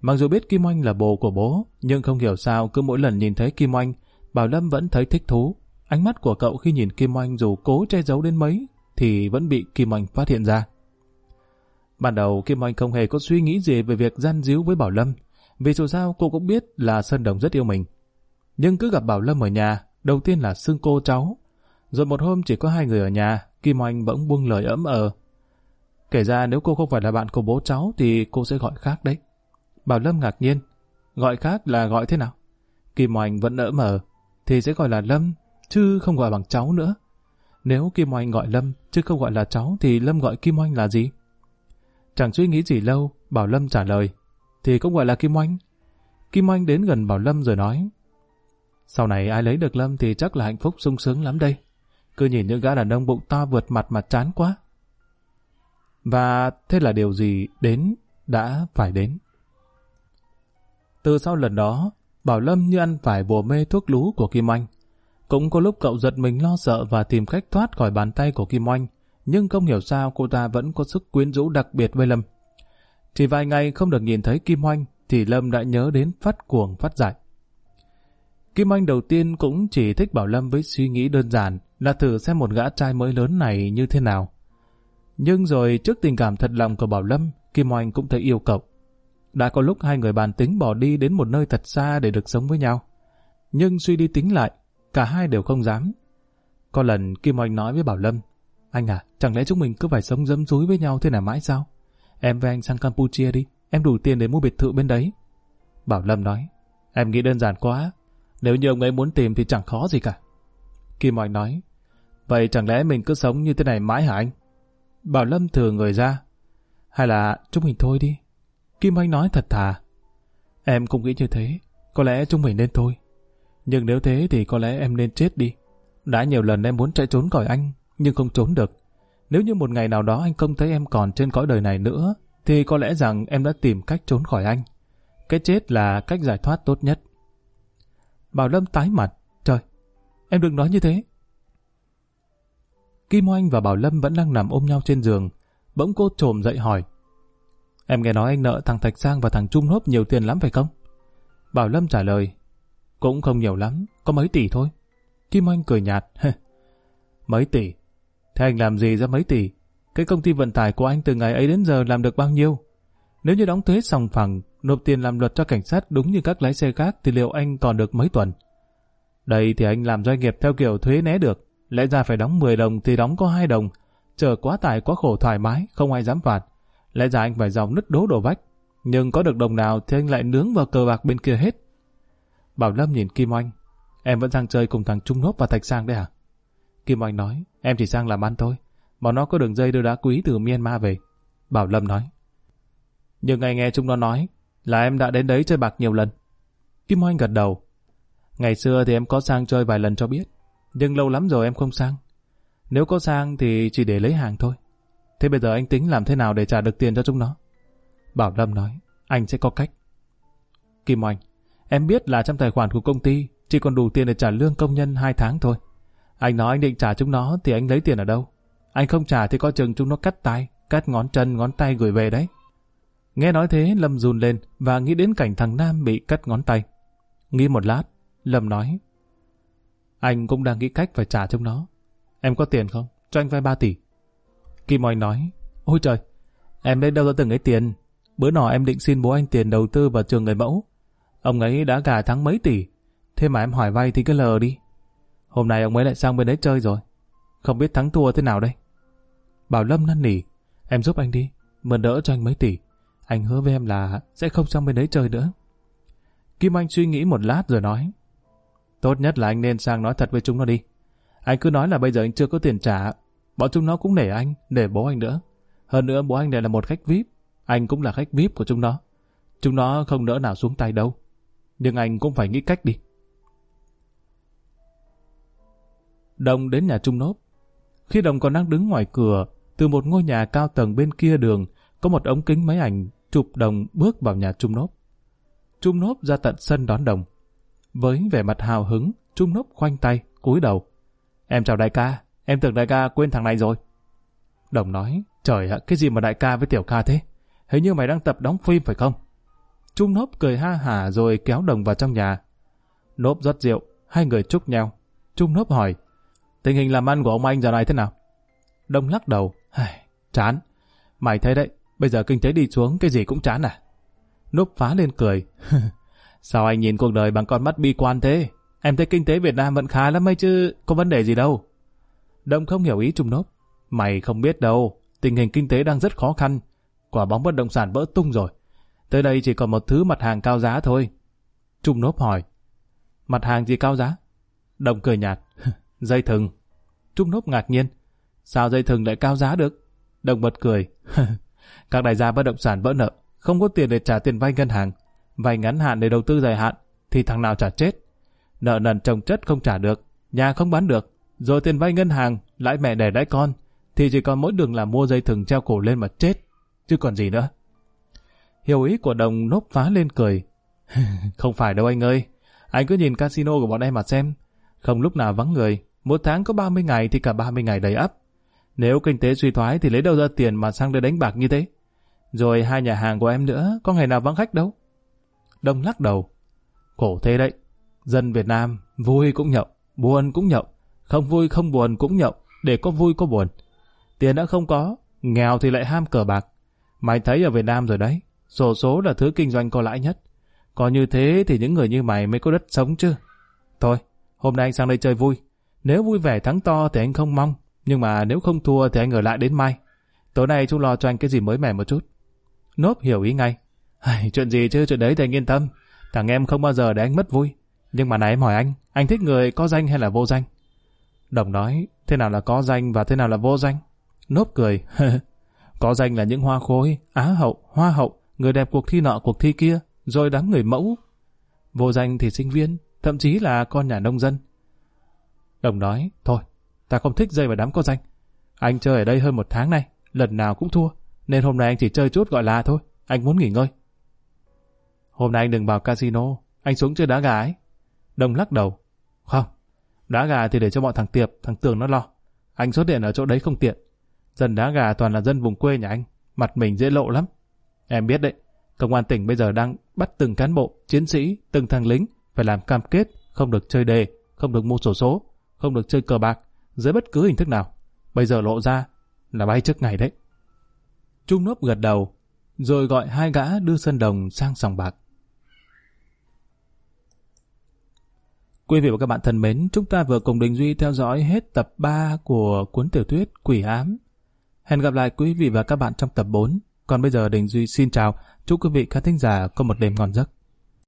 Mặc dù biết Kim Oanh là bồ của bố, nhưng không hiểu sao cứ mỗi lần nhìn thấy Kim Oanh, Bảo Lâm vẫn thấy thích thú. Ánh mắt của cậu khi nhìn Kim Oanh dù cố che giấu đến mấy, thì vẫn bị Kim Oanh phát hiện ra. Ban đầu Kim Oanh không hề có suy nghĩ gì về việc gian díu với Bảo Lâm, vì dù sao cô cũng biết là Sơn Đồng rất yêu mình. Nhưng cứ gặp Bảo Lâm ở nhà, đầu tiên là xưng cô cháu. Rồi một hôm chỉ có hai người ở nhà, Kim Oanh bỗng buông lời ấm ờ. Kể ra nếu cô không phải là bạn của bố cháu thì cô sẽ gọi khác đấy. Bảo Lâm ngạc nhiên. Gọi khác là gọi thế nào? Kim Oanh vẫn ỡ mờ, thì sẽ gọi là Lâm, chứ không gọi bằng cháu nữa. Nếu Kim Oanh gọi Lâm, chứ không gọi là cháu, thì Lâm gọi Kim Oanh là gì? Chẳng suy nghĩ gì lâu, Bảo Lâm trả lời. Thì cũng gọi là Kim Oanh. Kim Oanh đến gần Bảo Lâm rồi nói. Sau này ai lấy được Lâm thì chắc là hạnh phúc sung sướng lắm đây. Cứ nhìn những gã đàn ông bụng to vượt mặt mà chán quá. Và thế là điều gì đến đã phải đến. Từ sau lần đó, Bảo Lâm như ăn phải bùa mê thuốc lú của Kim Oanh. Cũng có lúc cậu giật mình lo sợ và tìm cách thoát khỏi bàn tay của Kim Oanh, nhưng không hiểu sao cô ta vẫn có sức quyến rũ đặc biệt với Lâm. Chỉ vài ngày không được nhìn thấy Kim Oanh, thì Lâm đã nhớ đến phát cuồng phát giải. Kim Oanh đầu tiên cũng chỉ thích Bảo Lâm với suy nghĩ đơn giản là thử xem một gã trai mới lớn này như thế nào. Nhưng rồi trước tình cảm thật lòng của Bảo Lâm, Kim Oanh cũng thấy yêu cậu. Đã có lúc hai người bàn tính bỏ đi đến một nơi thật xa để được sống với nhau. Nhưng suy đi tính lại, cả hai đều không dám. Có lần Kim Oanh nói với Bảo Lâm, anh à, chẳng lẽ chúng mình cứ phải sống dấm dúi với nhau thế này mãi sao? Em với anh sang Campuchia đi, em đủ tiền để mua biệt thự bên đấy. Bảo Lâm nói, em nghĩ đơn giản quá, nếu như ông ấy muốn tìm thì chẳng khó gì cả. Kim Oanh nói, vậy chẳng lẽ mình cứ sống như thế này mãi hả anh? Bảo Lâm thừa người ra, hay là chúng mình thôi đi, Kim Anh nói thật thà. Em cũng nghĩ như thế, có lẽ chúng mình nên thôi. Nhưng nếu thế thì có lẽ em nên chết đi. Đã nhiều lần em muốn chạy trốn khỏi anh, nhưng không trốn được. Nếu như một ngày nào đó anh không thấy em còn trên cõi đời này nữa, thì có lẽ rằng em đã tìm cách trốn khỏi anh. Cái chết là cách giải thoát tốt nhất. Bảo Lâm tái mặt. Trời, em đừng nói như thế. Kim Oanh và Bảo Lâm vẫn đang nằm ôm nhau trên giường. Bỗng cô trồm dậy hỏi. Em nghe nói anh nợ thằng Thạch sang và thằng Trung Hốp nhiều tiền lắm phải không? Bảo Lâm trả lời, cũng không nhiều lắm, có mấy tỷ thôi. Kim Anh cười nhạt, mấy tỷ? Thế anh làm gì ra mấy tỷ? Cái công ty vận tải của anh từ ngày ấy đến giờ làm được bao nhiêu? Nếu như đóng thuế xong phẳng, nộp tiền làm luật cho cảnh sát đúng như các lái xe khác thì liệu anh còn được mấy tuần? Đây thì anh làm doanh nghiệp theo kiểu thuế né được. Lẽ ra phải đóng 10 đồng thì đóng có 2 đồng. Chờ quá tải quá khổ thoải mái, không ai dám phạt. Lẽ ra anh phải dòng nứt đố đổ vách. Nhưng có được đồng nào thì anh lại nướng vào cờ bạc bên kia hết. Bảo Lâm nhìn Kim Oanh. Em vẫn sang chơi cùng thằng Trung Nốt và Thạch Sang đấy à? Kim Oanh nói, em chỉ sang làm ăn thôi. Bọn nó có đường dây đưa đá quý từ Myanmar về. Bảo Lâm nói. Nhưng ngày nghe chúng nó nói là em đã đến đấy chơi bạc nhiều lần. Kim Oanh gật đầu. Ngày xưa thì em có sang chơi vài lần cho biết. Nhưng lâu lắm rồi em không sang. Nếu có sang thì chỉ để lấy hàng thôi. Thế bây giờ anh tính làm thế nào để trả được tiền cho chúng nó? Bảo Lâm nói, anh sẽ có cách. Kim Oanh, em biết là trong tài khoản của công ty chỉ còn đủ tiền để trả lương công nhân 2 tháng thôi. Anh nói anh định trả chúng nó thì anh lấy tiền ở đâu? Anh không trả thì coi chừng chúng nó cắt tay, cắt ngón chân, ngón tay gửi về đấy. Nghe nói thế, Lâm run lên và nghĩ đến cảnh thằng Nam bị cắt ngón tay. Nghĩ một lát, Lâm nói, anh cũng đang nghĩ cách phải trả chúng nó. Em có tiền không? Cho anh vay 3 tỷ. Kim Oanh nói, ôi trời, em lấy đâu ra từng ấy tiền. Bữa nọ em định xin bố anh tiền đầu tư vào trường người mẫu. Ông ấy đã gà thắng mấy tỷ. Thế mà em hỏi vay thì cứ lờ đi. Hôm nay ông ấy lại sang bên đấy chơi rồi. Không biết thắng thua thế nào đây. Bảo Lâm năn nỉ, em giúp anh đi, mượn đỡ cho anh mấy tỷ. Anh hứa với em là sẽ không sang bên đấy chơi nữa. Kim Anh suy nghĩ một lát rồi nói. Tốt nhất là anh nên sang nói thật với chúng nó đi. Anh cứ nói là bây giờ anh chưa có tiền trả Bọn chúng nó cũng nể anh, nể bố anh nữa. Hơn nữa bố anh này là một khách VIP, anh cũng là khách VIP của chúng nó. Chúng nó không đỡ nào xuống tay đâu. Nhưng anh cũng phải nghĩ cách đi. Đồng đến nhà Trung Nốp. Khi Đồng còn đang đứng ngoài cửa, từ một ngôi nhà cao tầng bên kia đường, có một ống kính máy ảnh chụp Đồng bước vào nhà Trung Nốp. Trung Nốp ra tận sân đón Đồng. Với vẻ mặt hào hứng, Trung Nốp khoanh tay, cúi đầu. Em chào đại ca, em tưởng đại ca quên thằng này rồi. Đồng nói, trời ạ, cái gì mà đại ca với tiểu ca thế? Hình như mày đang tập đóng phim phải không? Trung Nốp cười ha hả rồi kéo Đồng vào trong nhà. Nốp rót rượu, hai người chúc nhau. Trung Nốp hỏi, tình hình làm ăn của ông anh giờ này thế nào? Đông lắc đầu, chán. Mày thấy đấy, bây giờ kinh tế đi xuống cái gì cũng chán à? Nốp phá lên cười. Sao anh nhìn cuộc đời bằng con mắt bi quan thế? Em thấy kinh tế Việt Nam vẫn khá lắm ấy chứ, có vấn đề gì đâu. Đông không hiểu ý Trung Nốp. Mày không biết đâu, tình hình kinh tế đang rất khó khăn. Quả bóng bất động sản vỡ tung rồi. Tới đây chỉ còn một thứ mặt hàng cao giá thôi. Trung Nốp hỏi. Mặt hàng gì cao giá? Đồng cười nhạt. dây thừng. Trung Nốp ngạc nhiên. Sao dây thừng lại cao giá được? Đồng bật cười. Các đại gia bất động sản vỡ nợ, không có tiền để trả tiền vay ngân hàng. Vay ngắn hạn để đầu tư dài hạn, thì thằng nào trả chết. Nợ nần trồng chất không trả được, nhà không bán được, rồi tiền vay ngân hàng, lãi mẹ đẻ lãi con, thì chỉ còn mỗi đường là mua dây thừng treo cổ lên mà chết, chứ còn gì nữa. Hiểu ý của đồng nốt phá lên cười. không phải đâu anh ơi, anh cứ nhìn casino của bọn em mà xem. Không lúc nào vắng người, một tháng có 30 ngày thì cả 30 ngày đầy ắp. Nếu kinh tế suy thoái thì lấy đâu ra tiền mà sang đây đánh bạc như thế. Rồi hai nhà hàng của em nữa, có ngày nào vắng khách đâu. Đông lắc đầu. Khổ thế đấy. Dân Việt Nam, vui cũng nhậu, buồn cũng nhậu. Không vui không buồn cũng nhậu, để có vui có buồn. Tiền đã không có, nghèo thì lại ham cờ bạc. Mày thấy ở Việt Nam rồi đấy, sổ số là thứ kinh doanh có lãi nhất. Có như thế thì những người như mày mới có đất sống chứ. Thôi, hôm nay anh sang đây chơi vui. Nếu vui vẻ thắng to thì anh không mong, nhưng mà nếu không thua thì anh ở lại đến mai. Tối nay chú lo cho anh cái gì mới mẻ một chút. Nốp hiểu ý ngay. Ai, chuyện gì chứ, chuyện đấy thì anh yên tâm. Thằng em không bao giờ để anh mất vui. Nhưng mà này em hỏi anh, anh thích người có danh hay là vô danh? Đồng nói, thế nào là có danh và thế nào là vô danh? Nốp cười, có danh là những hoa khôi, á hậu, hoa hậu, người đẹp cuộc thi nọ cuộc thi kia, rồi đám người mẫu. Vô danh thì sinh viên, thậm chí là con nhà nông dân. Đồng nói, thôi, ta không thích dây vào đám có danh. Anh chơi ở đây hơn một tháng nay, lần nào cũng thua, nên hôm nay anh chỉ chơi chút gọi là thôi, anh muốn nghỉ ngơi. Hôm nay anh đừng vào casino, anh xuống chơi đá gà ấy. Đồng lắc đầu. Không, đá gà thì để cho bọn thằng Tiệp, thằng Tường nó lo. Anh xuất hiện ở chỗ đấy không tiện. Dân đá gà toàn là dân vùng quê nhà anh, mặt mình dễ lộ lắm. Em biết đấy, công an tỉnh bây giờ đang bắt từng cán bộ, chiến sĩ, từng thằng lính phải làm cam kết không được chơi đề, không được mua sổ số, không được chơi cờ bạc, dưới bất cứ hình thức nào. Bây giờ lộ ra là bay trước ngày đấy. Trung nốt gật đầu, rồi gọi hai gã đưa sân đồng sang sòng bạc. Quý vị và các bạn thân mến, chúng ta vừa cùng Đình Duy theo dõi hết tập 3 của cuốn tiểu thuyết Quỷ Ám. Hẹn gặp lại quý vị và các bạn trong tập 4. Còn bây giờ Đình Duy xin chào, chúc quý vị khán thính giả có một đêm ngon giấc.